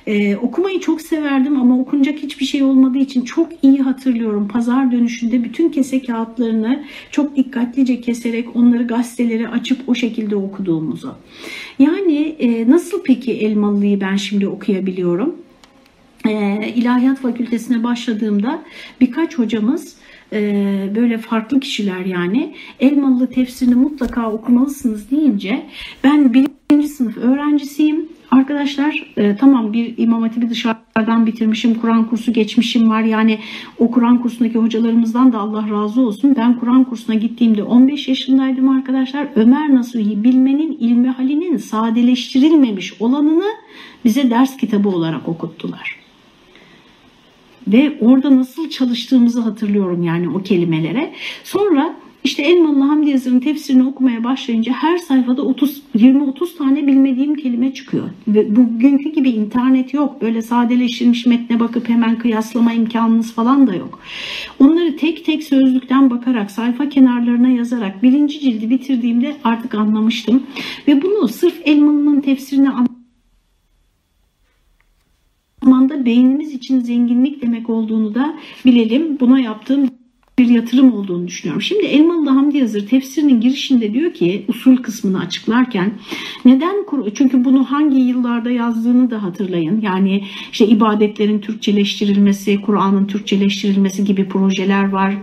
Ee, okumayı çok severdim ama okunacak hiçbir şey olmadığı için çok iyi hatırlıyorum. Pazar dönüşünde bütün kese kağıtlarını çok dikkatlice keserek onları gazeteleri açıp o şekilde okuduğumuzu. Yani e, nasıl peki Elmalı'yı ben şimdi okuyabiliyorum? E, İlahiyat Fakültesine başladığımda birkaç hocamız e, böyle farklı kişiler yani Elmalı tefsirini mutlaka okumalısınız deyince ben birinci sınıf öğrencisiyim. Arkadaşlar e, tamam bir imam hatibi dışarıdan bitirmişim, Kur'an kursu geçmişim var. Yani o Kur'an kursundaki hocalarımızdan da Allah razı olsun. Ben Kur'an kursuna gittiğimde 15 yaşındaydım arkadaşlar. Ömer Nasuhi bilmenin ilmi halinin sadeleştirilmemiş olanını bize ders kitabı olarak okuttular. Ve orada nasıl çalıştığımızı hatırlıyorum yani o kelimelere. Sonra işte Elmalı Hamdi Yazır'ın tefsirini okumaya başlayınca her sayfada 30 20-30 tane bilmediğim kelime çıkıyor. Ve bugünkü gibi internet yok. Böyle sadeleştirilmiş metne bakıp hemen kıyaslama imkanınız falan da yok. Onları tek tek sözlükten bakarak, sayfa kenarlarına yazarak birinci cildi bitirdiğimde artık anlamıştım. Ve bunu sırf Elmalı'nın tefsirini zamanda beynimiz için zenginlik demek olduğunu da bilelim. Buna yaptığım bir yatırım olduğunu düşünüyorum. Şimdi Elmalı Hamdi Yazır tefsirinin girişinde diyor ki usul kısmını açıklarken neden çünkü bunu hangi yıllarda yazdığını da hatırlayın. Yani işte ibadetlerin Türkçeleştirilmesi, Kur'an'ın Türkçeleştirilmesi gibi projeler var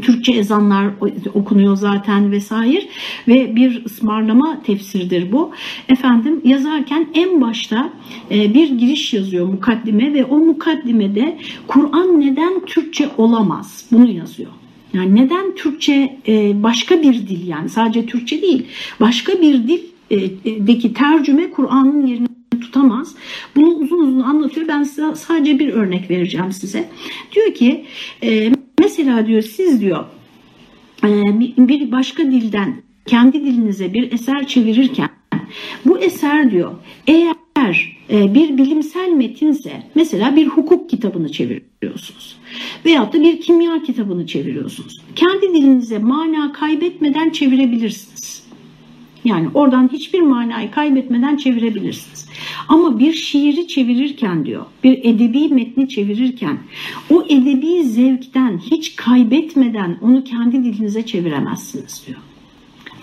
Türkçe ezanlar okunuyor zaten vesaire ve bir ısmarlama tefsirdir bu. Efendim yazarken en başta e, bir giriş yazıyor mukaddime ve o mukaddimede Kur'an neden Türkçe olamaz bunu yazıyor. Yani neden Türkçe e, başka bir dil yani sadece Türkçe değil başka bir dildeki tercüme Kur'an'ın yerini tutamaz. Bunu uzun uzun anlatıyor. Ben size sadece bir örnek vereceğim size. Diyor ki e, Mesela diyor siz diyor e, bir başka dilden kendi dilinize bir eser çevirirken bu eser diyor eğer e, bir bilimsel metinse mesela bir hukuk kitabını çeviriyorsunuz veyahut da bir kimya kitabını çeviriyorsunuz. Kendi dilinize mana kaybetmeden çevirebilirsiniz. Yani oradan hiçbir manayı kaybetmeden çevirebilirsiniz. Ama bir şiiri çevirirken diyor, bir edebi metni çevirirken o edebi zevkten hiç kaybetmeden onu kendi dilinize çeviremezsiniz diyor.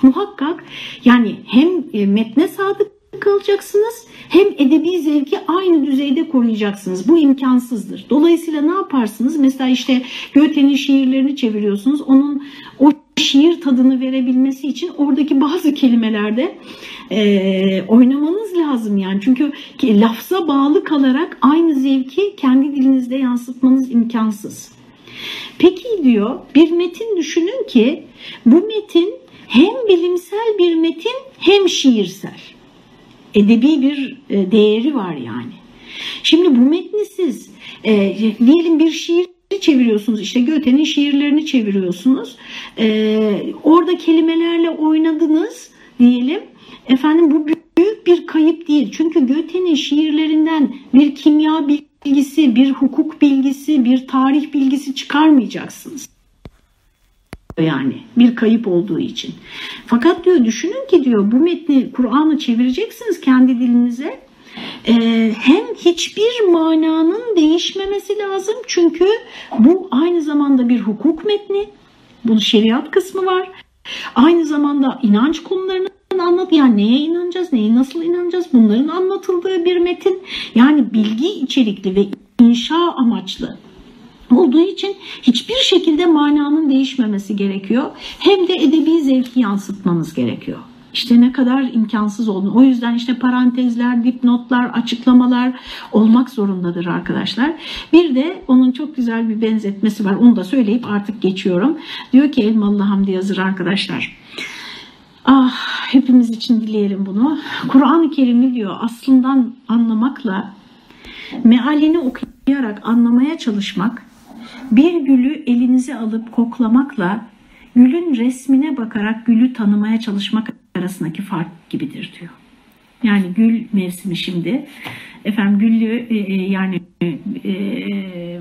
Muhakkak yani hem e, metne sadık kalacaksınız hem edebi zevki aynı düzeyde koruyacaksınız. Bu imkansızdır. Dolayısıyla ne yaparsınız? Mesela işte Goethe'nin şiirlerini çeviriyorsunuz. Onun o şiir tadını verebilmesi için oradaki bazı kelimelerde e, oynamanız lazım yani. Çünkü lafza bağlı kalarak aynı zevki kendi dilinizde yansıtmanız imkansız. Peki diyor bir metin düşünün ki bu metin hem bilimsel bir metin hem şiirsel. Edebi bir e, değeri var yani. Şimdi bu metni siz e, diyelim bir şiir çeviriyorsunuz. İşte Göte'nin şiirlerini çeviriyorsunuz. Ee, orada kelimelerle oynadınız diyelim. Efendim bu büyük bir kayıp değil. Çünkü Göte'nin şiirlerinden bir kimya bilgisi bir hukuk bilgisi bir tarih bilgisi çıkarmayacaksınız. Yani bir kayıp olduğu için. Fakat diyor düşünün ki diyor bu metni Kur'an'ı çevireceksiniz kendi dilinize ee, hem hiçbir mananın değişmemesi lazım çünkü bu aynı zamanda bir hukuk metni. Bunun şeriat kısmı var. Aynı zamanda inanç konularını anlat yani neye inanacağız, neye nasıl inanacağız bunların anlatıldığı bir metin. Yani bilgi içerikli ve inşa amaçlı olduğu için hiçbir şekilde mananın değişmemesi gerekiyor. Hem de edebi zevki yansıtmanız gerekiyor. İşte ne kadar imkansız olduğunu. O yüzden işte parantezler, dipnotlar, açıklamalar olmak zorundadır arkadaşlar. Bir de onun çok güzel bir benzetmesi var. Onu da söyleyip artık geçiyorum. Diyor ki Elmalı Hamdi Yazır arkadaşlar. Ah hepimiz için dileyelim bunu. Kur'an-ı Kerim'i diyor aslından anlamakla mealini okuyarak anlamaya çalışmak bir gülü elinize alıp koklamakla gülün resmine bakarak gülü tanımaya çalışmak arasındaki fark gibidir diyor. Yani gül mevsimi şimdi. Efendim güllü e, e, yani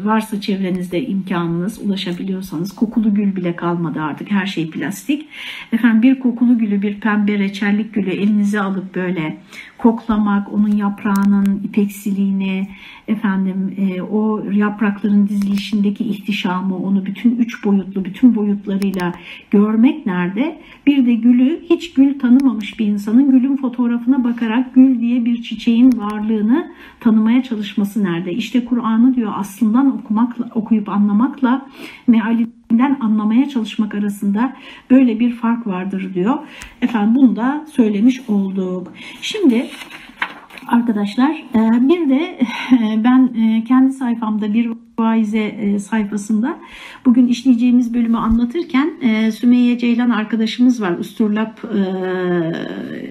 varsa çevrenizde imkanınız ulaşabiliyorsanız kokulu gül bile kalmadı artık her şey plastik. Efendim bir kokulu gülü bir pembe reçellik gülü elinize alıp böyle koklamak, onun yaprağının ipeksiliğini, efendim e, o yaprakların dizilişindeki ihtişamı, onu bütün üç boyutlu, bütün boyutlarıyla görmek nerede? Bir de gülü hiç gül tanımamış bir insanın gülün fotoğrafına bakarak gül diye bir çiçeğin varlığını tanımaya çalışması nerede? İşte Kur'an'ı diyor aslından okumakla, okuyup anlamakla mealinden anlamaya çalışmak arasında böyle bir fark vardır diyor. Efendim bunu da söylemiş olduk. Şimdi arkadaşlar e, bir de e, ben e, kendi sayfamda bir vaize sayfasında bugün işleyeceğimiz bölümü anlatırken Sümeyye Ceylan arkadaşımız var. Usturlap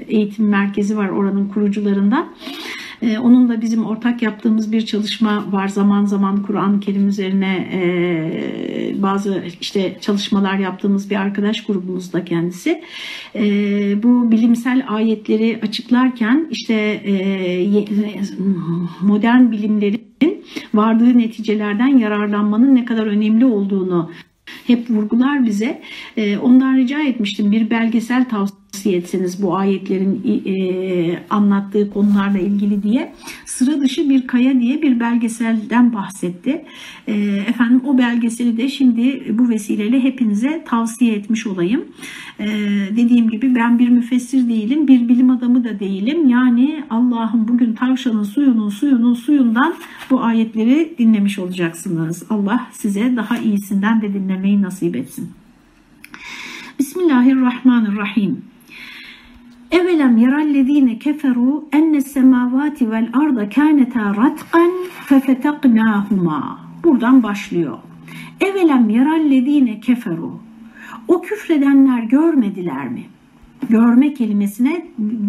Eğitim Merkezi var oranın kurucularından. Ee, onun da bizim ortak yaptığımız bir çalışma var. Zaman zaman Kur'an-ı Kerim üzerine e, bazı işte çalışmalar yaptığımız bir arkadaş grubumuzda kendisi. E, bu bilimsel ayetleri açıklarken işte e, modern bilimlerin vardığı neticelerden yararlanmanın ne kadar önemli olduğunu hep vurgular bize. Ondan rica etmiştim bir belgesel tavsiye tavsiye etseniz bu ayetlerin e, anlattığı konularla ilgili diye sıra dışı bir kaya diye bir belgeselden bahsetti. E, efendim o belgeseli de şimdi bu vesileyle hepinize tavsiye etmiş olayım. E, dediğim gibi ben bir müfessir değilim, bir bilim adamı da değilim. Yani Allah'ın bugün tavşanın suyunun suyunun suyundan bu ayetleri dinlemiş olacaksınız. Allah size daha iyisinden de dinlemeyi nasip etsin. Bismillahirrahmanirrahim. Evelem yerallezine keferu enne semavati vel arda kâneta ratqan fefetaknâhuma. Buradan başlıyor. Evelem yerallezine keferu. O küfredenler görmediler mi? görme kelimesine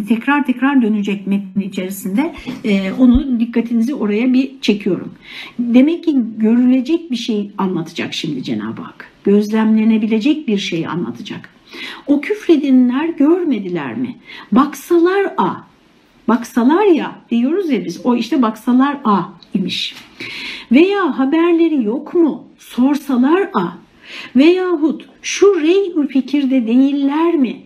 tekrar tekrar dönecek metnin içerisinde. Ee, onu dikkatinizi oraya bir çekiyorum. Demek ki görülecek bir şey anlatacak şimdi Cenab-ı Hak. Gözlemlenebilecek bir şey anlatacak. O küfredinler görmediler mi? Baksalar a. Baksalar ya diyoruz ya biz. O işte baksalar a imiş. Veya haberleri yok mu? Sorsalar a. Veyahut şu rey fikirde değiller mi?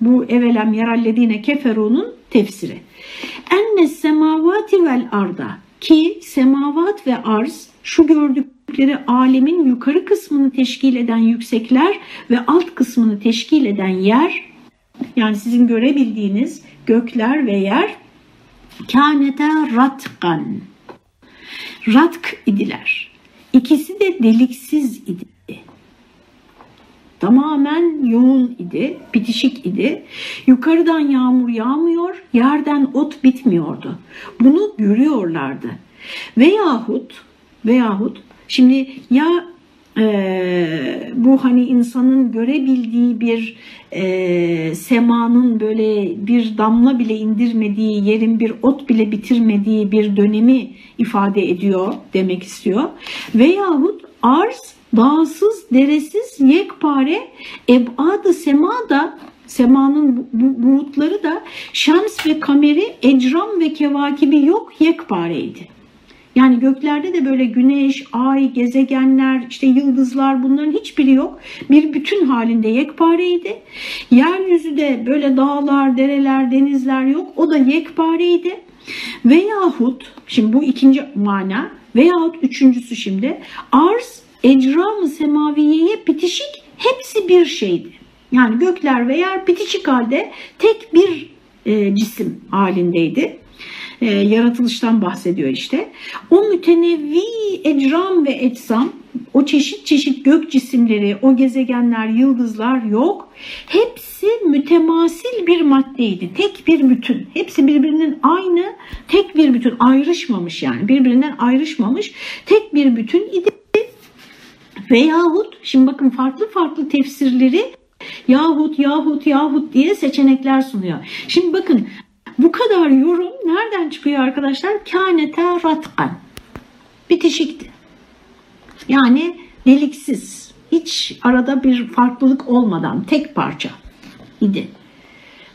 Bu evelem yarallediğine keferunun tefsiri. Enne semavati vel arda ki semavat ve arz şu gördük gördükleri alemin yukarı kısmını teşkil eden yüksekler ve alt kısmını teşkil eden yer yani sizin görebildiğiniz gökler ve yer kânete ratkan ratk idiler. İkisi de deliksiz idi. Tamamen yoğun idi, bitişik idi. Yukarıdan yağmur yağmıyor, yerden ot bitmiyordu. Bunu görüyorlardı. Veyahut, veyahut Şimdi ya e, bu hani insanın görebildiği bir e, semanın böyle bir damla bile indirmediği, yerin bir ot bile bitirmediği bir dönemi ifade ediyor demek istiyor. Veyahut arz dağsız, deresiz, yekpare, ebad-ı sema da semanın bu, bulutları da şems ve kameri, ecram ve kevakibi yok yekpareydi. Yani göklerde de böyle güneş, ay, gezegenler, işte yıldızlar bunların hiçbiri yok. Bir bütün halinde yekpareydi. Yeryüzü de böyle dağlar, dereler, denizler yok. O da yekpareydi. Veyahut, şimdi bu ikinci mana, veyahut üçüncüsü şimdi, arz, ecram-ı semaviyeye bitişik hepsi bir şeydi. Yani gökler ve yer bitişik halde tek bir e, cisim halindeydi e, yaratılıştan bahsediyor işte. O mütenevvi ecram ve eczam, o çeşit çeşit gök cisimleri, o gezegenler, yıldızlar yok. Hepsi mütemasil bir maddeydi. Tek bir bütün. Hepsi birbirinin aynı, tek bir bütün. Ayrışmamış yani. Birbirinden ayrışmamış. Tek bir bütün idi. Veyahut, şimdi bakın farklı farklı tefsirleri yahut yahut yahut diye seçenekler sunuyor. Şimdi bakın bu kadar yorum nereden çıkıyor arkadaşlar? Kânete ratkan. Bitişikti. Yani deliksiz. Hiç arada bir farklılık olmadan tek parça idi.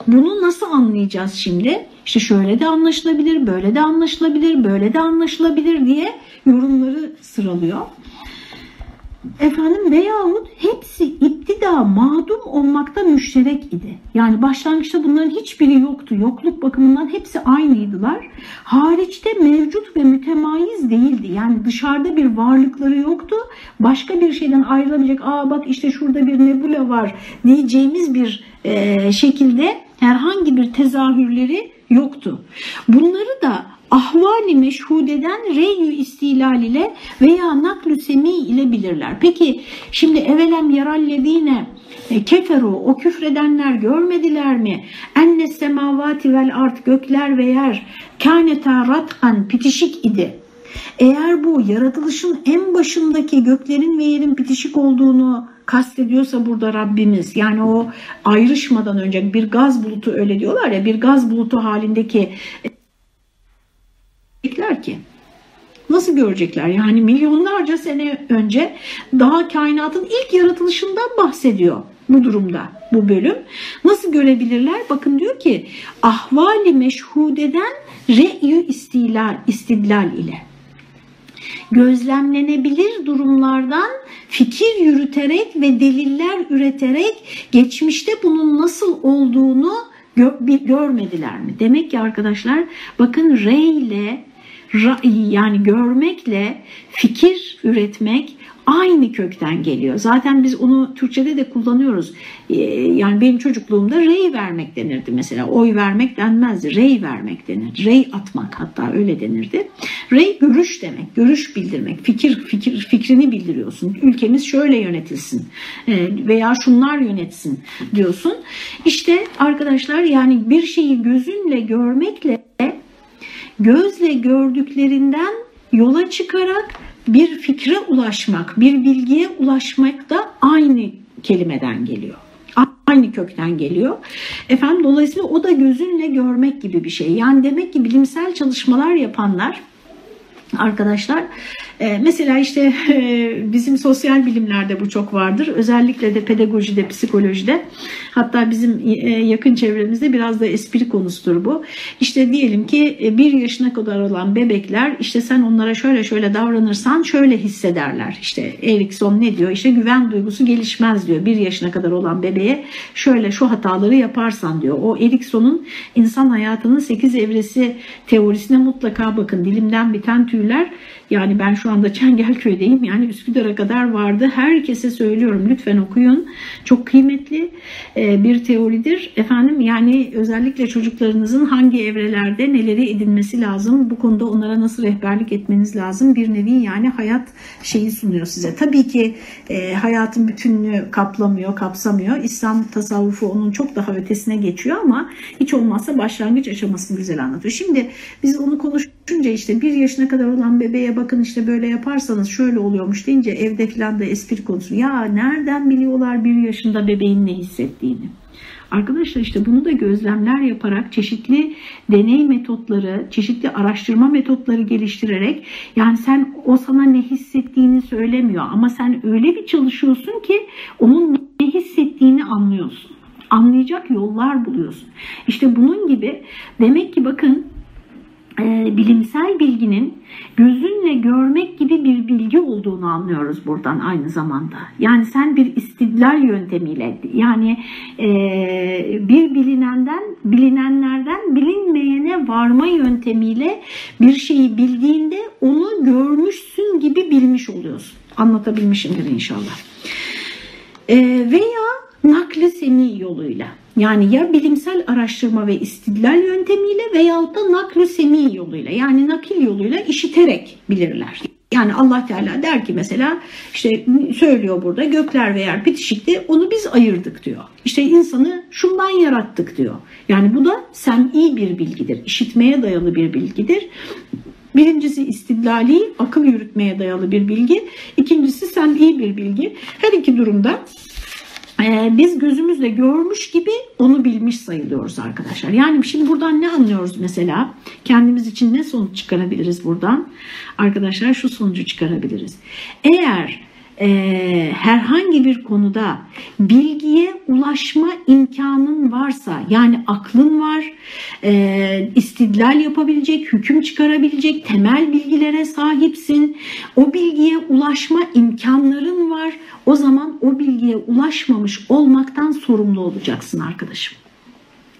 Bunu nasıl anlayacağız şimdi? İşte şöyle de anlaşılabilir, böyle de anlaşılabilir, böyle de anlaşılabilir diye yorumları sıralıyor. Efendim veyahut hepsi iktida mağdum olmakta müşterek idi. Yani başlangıçta bunların hiçbiri yoktu. Yokluk bakımından hepsi aynıydılar. Hariçte mevcut ve mütemayiz değildi. Yani dışarıda bir varlıkları yoktu. Başka bir şeyden ayrılabilecek aa bak işte şurada bir nebula var diyeceğimiz bir e, şekilde herhangi bir tezahürleri yoktu. Bunları da ahvali meşhudeden reyü istilal ile veya naklü semi ile bilirler. Peki şimdi evelem yarallezine e, keferu o küfredenler görmediler mi? Enne semavati vel art gökler ve yer kâneta ratkan pitişik idi. Eğer bu yaratılışın en başındaki göklerin ve yerin bitişik olduğunu kastediyorsa burada Rabbimiz yani o ayrışmadan önce bir gaz bulutu öyle diyorlar ya bir gaz bulutu halindeki görecekler ki? Nasıl görecekler? Yani milyonlarca sene önce daha kainatın ilk yaratılışından bahsediyor bu durumda bu bölüm. Nasıl görebilirler? Bakın diyor ki ahvali meşhudeden re'yü istilal, istidlal ile gözlemlenebilir durumlardan fikir yürüterek ve deliller üreterek geçmişte bunun nasıl olduğunu görmediler mi? Demek ki arkadaşlar bakın re ile yani görmekle fikir üretmek aynı kökten geliyor. Zaten biz onu Türkçe'de de kullanıyoruz. Ee, yani benim çocukluğumda rey vermek denirdi mesela. Oy vermek denmezdi. Rey vermek denir. Rey atmak hatta öyle denirdi. Rey görüş demek. Görüş bildirmek. Fikir fikir fikrini bildiriyorsun. Ülkemiz şöyle yönetilsin ee, veya şunlar yönetsin diyorsun. İşte arkadaşlar yani bir şeyi gözünle görmekle gözle gördüklerinden yola çıkarak bir fikre ulaşmak, bir bilgiye ulaşmak da aynı kelimeden geliyor. Aynı kökten geliyor. Efendim dolayısıyla o da gözünle görmek gibi bir şey. Yani demek ki bilimsel çalışmalar yapanlar arkadaşlar. E, mesela işte e, bizim sosyal bilimlerde bu çok vardır. Özellikle de pedagojide, psikolojide. Hatta bizim e, yakın çevremizde biraz da espri konusudur bu. İşte diyelim ki e, bir yaşına kadar olan bebekler işte sen onlara şöyle şöyle davranırsan şöyle hissederler. İşte Erikson ne diyor? İşte güven duygusu gelişmez diyor. Bir yaşına kadar olan bebeğe şöyle şu hataları yaparsan diyor. O Erikson'un insan hayatının 8 evresi teorisine mutlaka bakın. Dilimden biten tüyler yani ben şu anda Çengelköy'deyim. Yani Üsküdar'a kadar vardı. Herkese söylüyorum lütfen okuyun. Çok kıymetli e, bir teoridir. Efendim yani özellikle çocuklarınızın hangi evrelerde neleri edinmesi lazım? Bu konuda onlara nasıl rehberlik etmeniz lazım? Bir nevi yani hayat şeyi sunuyor size. Tabii ki e, hayatın bütününü kaplamıyor, kapsamıyor. İslam tasavvufu onun çok daha ötesine geçiyor ama hiç olmazsa başlangıç aşamasını güzel anlatıyor. Şimdi biz onu konuşuyoruz konuşunca işte bir yaşına kadar olan bebeğe bakın işte böyle yaparsanız şöyle oluyormuş deyince evde falan da espri konusu. Ya nereden biliyorlar bir yaşında bebeğin ne hissettiğini? Arkadaşlar işte bunu da gözlemler yaparak çeşitli deney metotları, çeşitli araştırma metotları geliştirerek yani sen o sana ne hissettiğini söylemiyor ama sen öyle bir çalışıyorsun ki onun ne hissettiğini anlıyorsun. Anlayacak yollar buluyorsun. İşte bunun gibi demek ki bakın e, bilimsel bilginin gözünle görmek gibi bir bilgi olduğunu anlıyoruz buradan aynı zamanda. Yani sen bir istidlal yöntemiyle yani e, bir bilinenden bilinenlerden bilinmeyene varma yöntemiyle bir şeyi bildiğinde onu görmüşsün gibi bilmiş oluyorsun. Anlatabilmişimdir inşallah. E, veya nakli semi yoluyla. Yani ya bilimsel araştırma ve istidlal yöntemiyle veyahut da naklu semi yoluyla yani nakil yoluyla işiterek bilirler. Yani Allah Teala der ki mesela işte söylüyor burada gökler ve yer bitişikti onu biz ayırdık diyor. İşte insanı şundan yarattık diyor. Yani bu da sem'i bir bilgidir. işitmeye dayalı bir bilgidir. Birincisi istidlali, akıl yürütmeye dayalı bir bilgi. İkincisi sem'i bir bilgi. Her iki durumda biz gözümüzle görmüş gibi onu bilmiş sayılıyoruz arkadaşlar. Yani şimdi buradan ne anlıyoruz mesela? Kendimiz için ne sonuç çıkarabiliriz buradan? Arkadaşlar şu sonucu çıkarabiliriz. Eğer e, herhangi bir konuda bilgiye ulaşma imkanın varsa yani aklın var, e, istidlal yapabilecek, hüküm çıkarabilecek temel bilgilere sahipsin, o bilgiye ulaşma imkanların var, o zaman o bilgiye ulaşmamış olmaktan sorumlu olacaksın arkadaşım.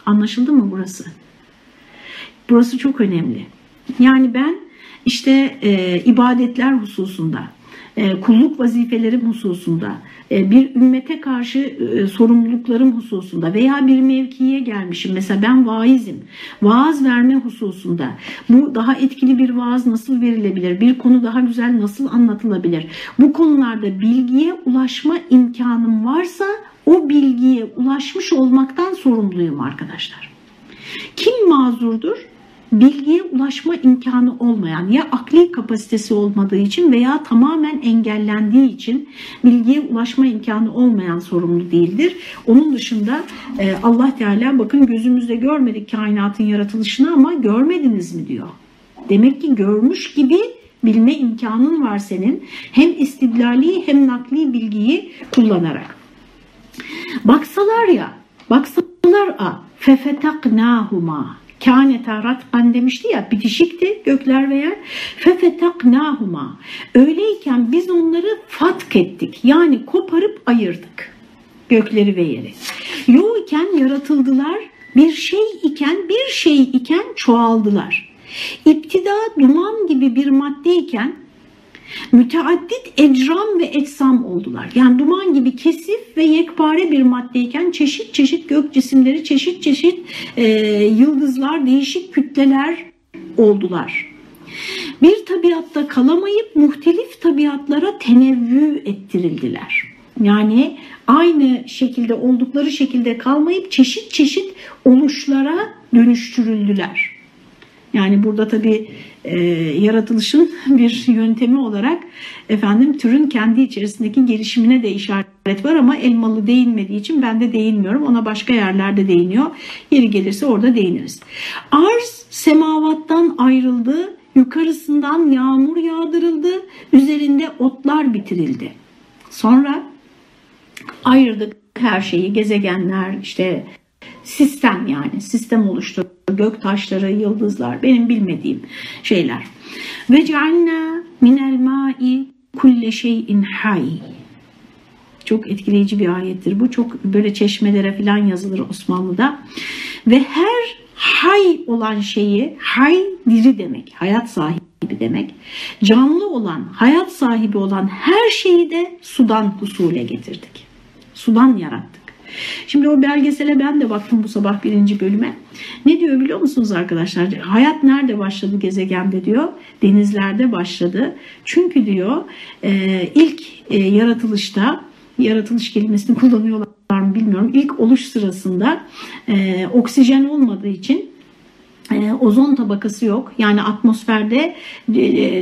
Anlaşıldı mı burası? Burası çok önemli. Yani ben işte e, ibadetler hususunda kulluk vazifelerim hususunda, e, bir ümmete karşı e, sorumluluklarım hususunda veya bir mevkiye gelmişim. Mesela ben vaizim. Vaaz verme hususunda bu daha etkili bir vaaz nasıl verilebilir? Bir konu daha güzel nasıl anlatılabilir? Bu konularda bilgiye ulaşma imkanım varsa o bilgiye ulaşmış olmaktan sorumluyum arkadaşlar. Kim mazurdur? Bilgiye ulaşma imkanı olmayan ya akli kapasitesi olmadığı için veya tamamen engellendiği için bilgiye ulaşma imkanı olmayan sorumlu değildir. Onun dışında e, Allah Teala bakın gözümüzde görmedik kainatın yaratılışını ama görmediniz mi diyor. Demek ki görmüş gibi bilme imkanın var senin. Hem istidlali hem nakli bilgiyi kullanarak. Baksalar ya, baksalar a fefetaknahuma kâneta ratkan demişti ya bitişikti gökler ve yer. Fefetaknahuma. Öyleyken biz onları fatk ettik. Yani koparıp ayırdık gökleri ve yeri. Yo iken yaratıldılar. Bir şey iken bir şey iken çoğaldılar. İptida duman gibi bir maddeyken müteaddit ecram ve etsam oldular. Yani duman gibi kesif ve yekpare bir maddeyken çeşit çeşit gök cisimleri, çeşit çeşit e, yıldızlar, değişik kütleler oldular. Bir tabiatta kalamayıp muhtelif tabiatlara tenevvü ettirildiler. Yani aynı şekilde oldukları şekilde kalmayıp çeşit çeşit oluşlara dönüştürüldüler. Yani burada tabii e, yaratılışın bir yöntemi olarak efendim türün kendi içerisindeki gelişimine de işaret var ama elmalı değinmediği için ben de değinmiyorum. Ona başka yerlerde değiniyor. Yeri gelirse orada değiniriz. Arz semavattan ayrıldı. Yukarısından yağmur yağdırıldı. Üzerinde otlar bitirildi. Sonra ayırdık her şeyi gezegenler işte sistem yani sistem oluştu. Gök taşları, yıldızlar benim bilmediğim şeyler. Ve cealna minel ma'i kulle şeyin hay. Çok etkileyici bir ayettir. Bu çok böyle çeşmelere falan yazılır Osmanlı'da. Ve her hay olan şeyi, hay diri demek, hayat sahibi demek. Canlı olan, hayat sahibi olan her şeyi de sudan husule getirdik. Sudan yarattık. Şimdi o belgesele ben de baktım bu sabah birinci bölüme. Ne diyor biliyor musunuz arkadaşlar? Hayat nerede başladı gezegende diyor. Denizlerde başladı. Çünkü diyor e, ilk e, yaratılışta yaratılış kelimesini (laughs) kullanıyorlar mı bilmiyorum. İlk oluş sırasında e, oksijen olmadığı için ozon tabakası yok. Yani atmosferde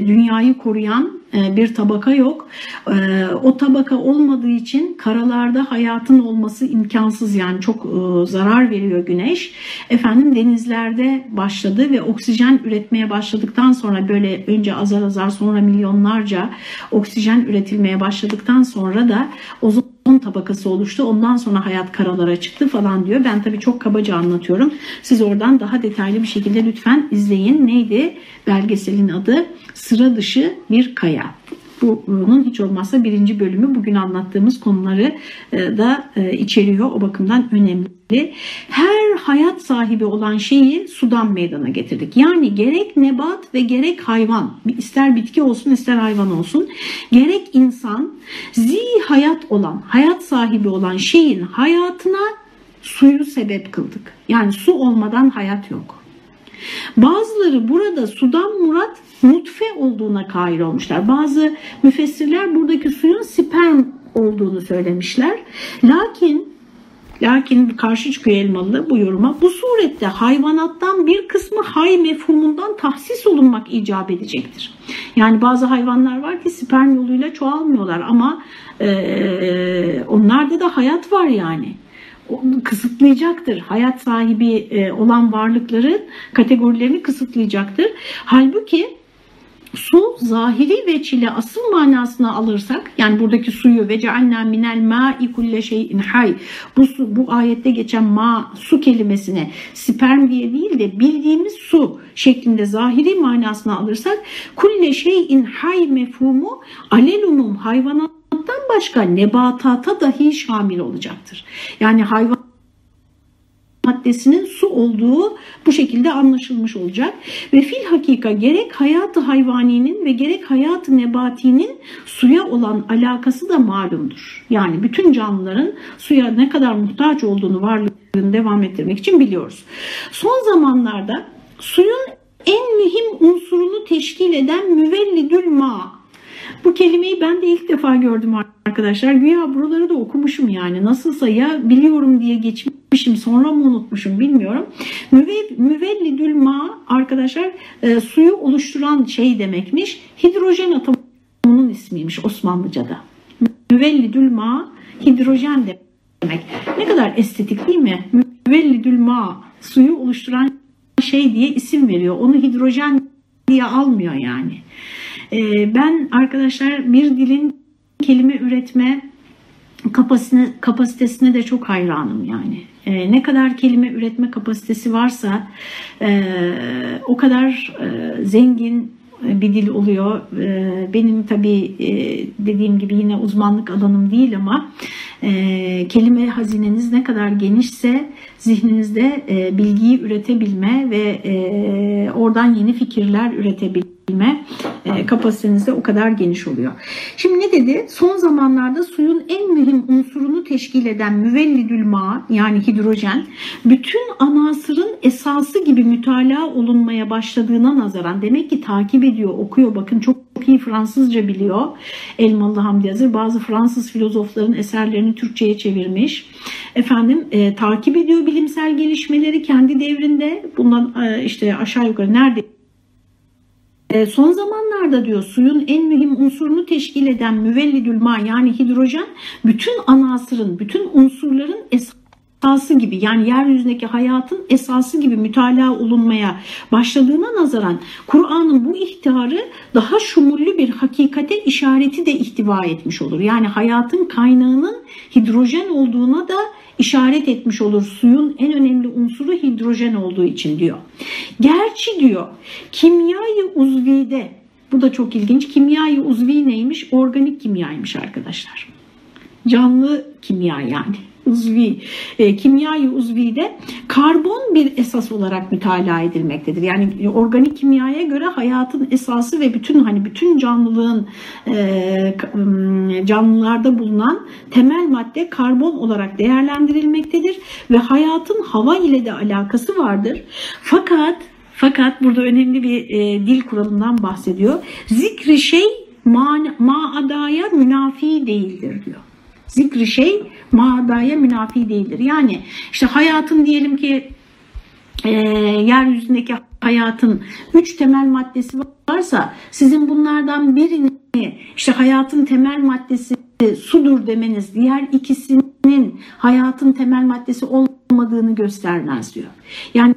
dünyayı koruyan bir tabaka yok. E, o tabaka olmadığı için karalarda hayatın olması imkansız yani çok e, zarar veriyor güneş. Efendim denizlerde başladı ve oksijen üretmeye başladıktan sonra böyle önce azar azar sonra milyonlarca oksijen üretilmeye başladıktan sonra da ozon tabakası oluştu. Ondan sonra hayat karalara çıktı falan diyor. Ben tabii çok kabaca anlatıyorum. Siz oradan daha detaylı bir şekilde lütfen izleyin. Neydi belgeselin adı? Sıra dışı bir kaya. Bunun hiç olmazsa birinci bölümü bugün anlattığımız konuları e, da e, içeriyor. O bakımdan önemli. Her hayat sahibi olan şeyi sudan meydana getirdik. Yani gerek nebat ve gerek hayvan, ister bitki olsun ister hayvan olsun, gerek insan zi hayat olan, hayat sahibi olan şeyin hayatına suyu sebep kıldık. Yani su olmadan hayat yok. Bazıları burada sudan murat nutfe olduğuna kail olmuşlar. Bazı müfessirler buradaki suyun sperm olduğunu söylemişler. Lakin Lakin karşı çıkıyor Elmalı bu yoruma. Bu surette hayvanattan bir kısmı hay mefhumundan tahsis olunmak icap edecektir. Yani bazı hayvanlar var ki sperm yoluyla çoğalmıyorlar ama e, onlarda da hayat var yani kısıtlayacaktır. Hayat sahibi e, olan varlıkların kategorilerini kısıtlayacaktır. Halbuki su zahiri ve çile asıl manasına alırsak yani buradaki suyu ve cealna minel ma'i kulle şeyin hay bu, su, bu ayette geçen ma su kelimesine sperm diye değil de bildiğimiz su şeklinde zahiri manasına alırsak kulle şeyin hay mefhumu alelumum hayvanattan başka nebatata dahi şamil olacaktır. Yani hayvan maddesinin su olduğu bu şekilde anlaşılmış olacak. Ve fil hakika gerek hayatı hayvaninin ve gerek hayatı nebatinin suya olan alakası da malumdur. Yani bütün canlıların suya ne kadar muhtaç olduğunu varlığını devam ettirmek için biliyoruz. Son zamanlarda suyun en mühim unsurunu teşkil eden müvellidül ma. Bu kelimeyi ben de ilk defa gördüm arkadaşlar. Güya buraları da okumuşum yani. Nasılsa ya biliyorum diye geçmişim sonra mı unutmuşum bilmiyorum. Müvellidül ma arkadaşlar e, suyu oluşturan şey demekmiş. Hidrojen atomunun ismiymiş Osmanlıca'da. Müvellidül ma hidrojen demek. Ne kadar estetik değil mi? Müvellidül ma suyu oluşturan şey diye isim veriyor. Onu hidrojen diye almıyor yani. E, ben arkadaşlar bir dilin kelime üretme kapasitesine, kapasitesine de çok hayranım yani. E, ne kadar kelime üretme kapasitesi varsa e, o kadar e, zengin bir dil oluyor. E, benim tabii e, dediğim gibi yine uzmanlık alanım değil ama e, kelime hazineniz ne kadar genişse zihninizde e, bilgiyi üretebilme ve e, oradan yeni fikirler üretebilme bilme e, kapasiteniz de o kadar geniş oluyor. Şimdi ne dedi? Son zamanlarda suyun en mühim unsurunu teşkil eden müvellidül ma yani hidrojen bütün anasırın esası gibi mütalaa olunmaya başladığına nazaran demek ki takip ediyor, okuyor. Bakın çok çok iyi Fransızca biliyor. Elmalı Hamdi Yazır bazı Fransız filozofların eserlerini Türkçe'ye çevirmiş. Efendim e, takip ediyor bilimsel gelişmeleri kendi devrinde. Bundan e, işte aşağı yukarı nerede e, son zamanlarda diyor suyun en mühim unsurunu teşkil eden müvellidül ma yani hidrojen bütün anasırın, bütün unsurların esası gibi yani yeryüzündeki hayatın esası gibi mütalaa olunmaya başladığına nazaran Kur'an'ın bu ihtiharı daha şumullü bir hakikate işareti de ihtiva etmiş olur. Yani hayatın kaynağının hidrojen olduğuna da işaret etmiş olur. Suyun en önemli unsuru hidrojen olduğu için diyor. Gerçi diyor kimyayı uzvide bu da çok ilginç. Kimyayı uzvi neymiş? Organik kimyaymış arkadaşlar. Canlı kimya yani uzvi, e, kimyayı uzvide karbon bir esas olarak mütalaa edilmektedir. Yani organik kimyaya göre hayatın esası ve bütün hani bütün canlılığın e, canlılarda bulunan temel madde karbon olarak değerlendirilmektedir ve hayatın hava ile de alakası vardır. Fakat fakat burada önemli bir e, dil kuralından bahsediyor. Zikri şey ma, maadaya münafi değildir diyor zikri şey maadaya münafi değildir. Yani işte hayatın diyelim ki e, yeryüzündeki hayatın üç temel maddesi varsa sizin bunlardan birini işte hayatın temel maddesi sudur demeniz diğer ikisinin hayatın temel maddesi olmadığını göstermez diyor. Yani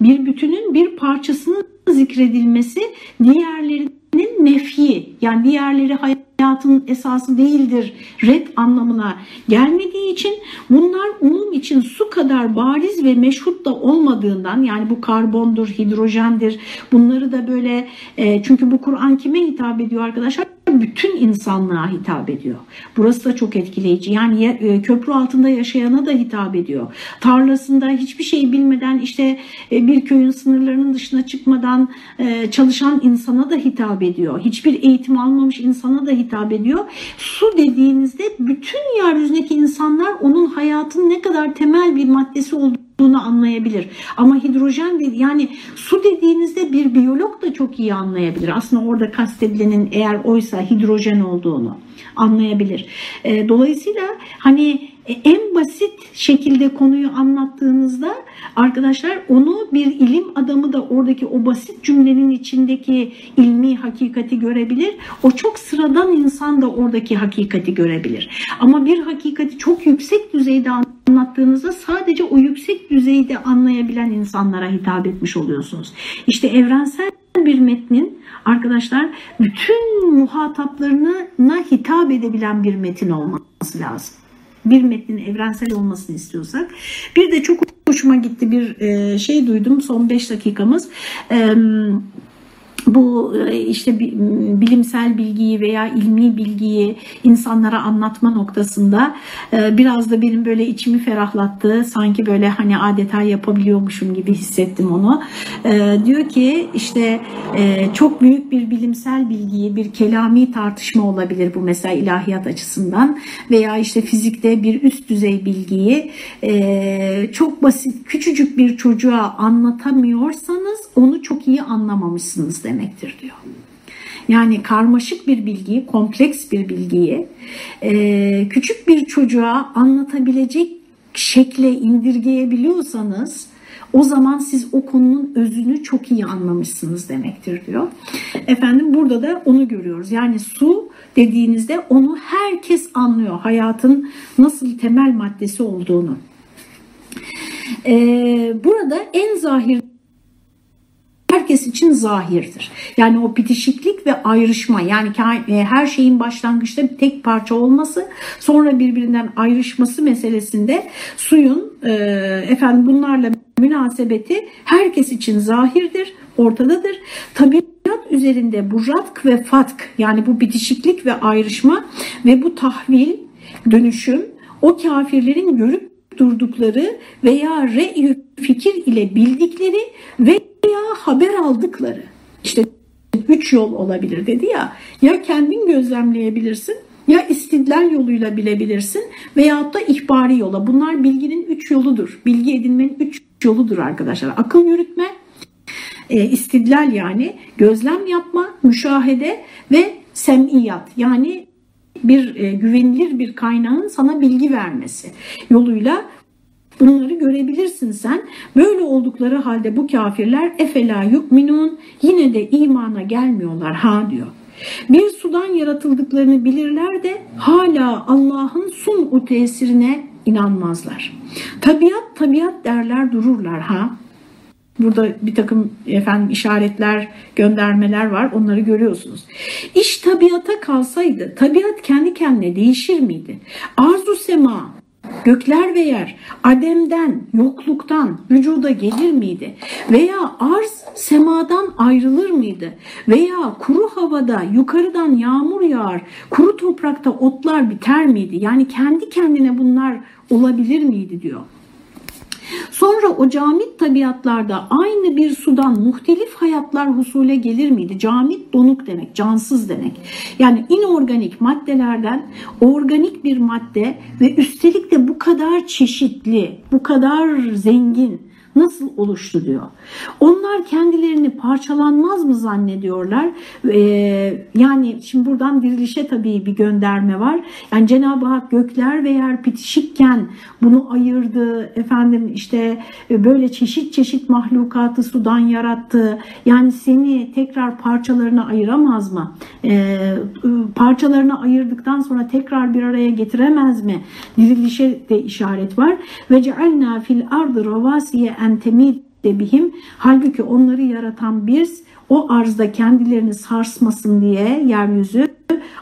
bir bütünün bir parçasının zikredilmesi diğerlerinin nefi yani diğerleri hayatın esası değildir red anlamına gelmediği için bunlar umum için su kadar bariz ve meşhut da olmadığından yani bu karbondur, hidrojendir bunları da böyle e, çünkü bu Kur'an kime hitap ediyor arkadaşlar? Bütün insanlığa hitap ediyor. Burası da çok etkileyici. Yani e, köprü altında yaşayana da hitap ediyor. Tarlasında hiçbir şey bilmeden işte e, bir köyün sınırlarının dışına çıkmadan e, çalışan insana da hitap ediyor. Hiçbir eğitim almamış insana da hitap ediyor. Su dediğinizde bütün yeryüzündeki insanlar onun hayatın ne kadar temel bir maddesi olduğunu olduğunu anlayabilir. Ama hidrojen dedi yani su dediğinizde bir biyolog da çok iyi anlayabilir. Aslında orada kastedilenin eğer oysa hidrojen olduğunu anlayabilir. E, dolayısıyla hani en basit şekilde konuyu anlattığınızda arkadaşlar onu bir ilim adamı da oradaki o basit cümlenin içindeki ilmi hakikati görebilir. O çok sıradan insan da oradaki hakikati görebilir. Ama bir hakikati çok yüksek düzeyde anlattığınızda sadece o yüksek düzeyde anlayabilen insanlara hitap etmiş oluyorsunuz. İşte evrensel bir metnin arkadaşlar bütün muhataplarına hitap edebilen bir metin olması lazım bir metnin evrensel olmasını istiyorsak. Bir de çok hoşuma gitti bir e, şey duydum son 5 dakikamız bu e, işte bilimsel bilgiyi veya ilmi bilgiyi insanlara anlatma noktasında e, biraz da benim böyle içimi ferahlattı. Sanki böyle hani adeta yapabiliyormuşum gibi hissettim onu. E, diyor ki işte çok büyük bir bilimsel bilgiyi bir kelami tartışma olabilir bu mesela ilahiyat açısından veya işte fizikte bir üst düzey bilgiyi çok basit küçücük bir çocuğa anlatamıyorsanız onu çok iyi anlamamışsınız demektir diyor. Yani karmaşık bir bilgiyi, kompleks bir bilgiyi e, küçük bir çocuğa anlatabilecek şekle indirgeyebiliyorsanız o zaman siz o konunun özünü çok iyi anlamışsınız demektir diyor. Efendim burada da onu görüyoruz. Yani su dediğinizde onu herkes anlıyor. Hayatın nasıl temel maddesi olduğunu. Ee, burada en zahir herkes için zahirdir. Yani o bitişiklik ve ayrışma yani e, her şeyin başlangıçta bir tek parça olması sonra birbirinden ayrışması meselesinde suyun e, efendim bunlarla münasebeti herkes için zahirdir, ortadadır. Tabiat üzerinde bu ratk ve fatk yani bu bitişiklik ve ayrışma ve bu tahvil, dönüşüm o kafirlerin görüp durdukları veya re'yü fikir ile bildikleri ve veya haber aldıkları işte üç yol olabilir dedi ya ya kendin gözlemleyebilirsin ya istidlal yoluyla bilebilirsin veyahut da ihbari yola. Bunlar bilginin üç yoludur. Bilgi edinmenin üç yoludur arkadaşlar. Akıl yürütme, e, istidlal yani gözlem yapma, müşahede ve semiyat yani bir e, güvenilir bir kaynağın sana bilgi vermesi yoluyla Bunları görebilirsin sen. Böyle oldukları halde bu kafirler efela yukminun yine de imana gelmiyorlar ha diyor. Bir sudan yaratıldıklarını bilirler de hala Allah'ın sun u tesirine inanmazlar. Tabiat tabiat derler dururlar ha. Burada bir takım efendim işaretler, göndermeler var. Onları görüyorsunuz. İş tabiata kalsaydı tabiat kendi kendine değişir miydi? Arzu sema Gökler ve yer ademden, yokluktan vücuda gelir miydi? Veya arz semadan ayrılır mıydı? Veya kuru havada yukarıdan yağmur yağar, kuru toprakta otlar biter miydi? Yani kendi kendine bunlar olabilir miydi diyor. Sonra o camit tabiatlarda aynı bir sudan muhtelif hayatlar husule gelir miydi? Camit donuk demek, cansız demek. Yani inorganik maddelerden organik bir madde ve üstelik de bu kadar çeşitli, bu kadar zengin, nasıl oluştu diyor. Onlar kendilerini parçalanmaz mı zannediyorlar? Ee, yani şimdi buradan dirilişe tabii bir gönderme var. Yani Cenab-ı Hak gökler ve yer bitişikken bunu ayırdı. Efendim işte böyle çeşit çeşit mahlukatı sudan yarattı. Yani seni tekrar parçalarına ayıramaz mı? Ee, parçalarına ayırdıktan sonra tekrar bir araya getiremez mi? Dirilişe de işaret var. Ve cealna fil ardı ravasiye en temidde bihim. Halbuki onları yaratan biz o arzda kendilerini sarsmasın diye yeryüzü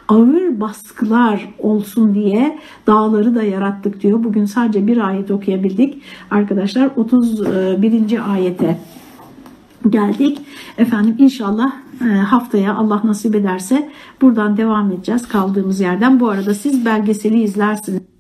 ağır baskılar olsun diye dağları da yarattık diyor. Bugün sadece bir ayet okuyabildik. Arkadaşlar 31. ayete geldik. Efendim inşallah haftaya Allah nasip ederse buradan devam edeceğiz kaldığımız yerden. Bu arada siz belgeseli izlersiniz.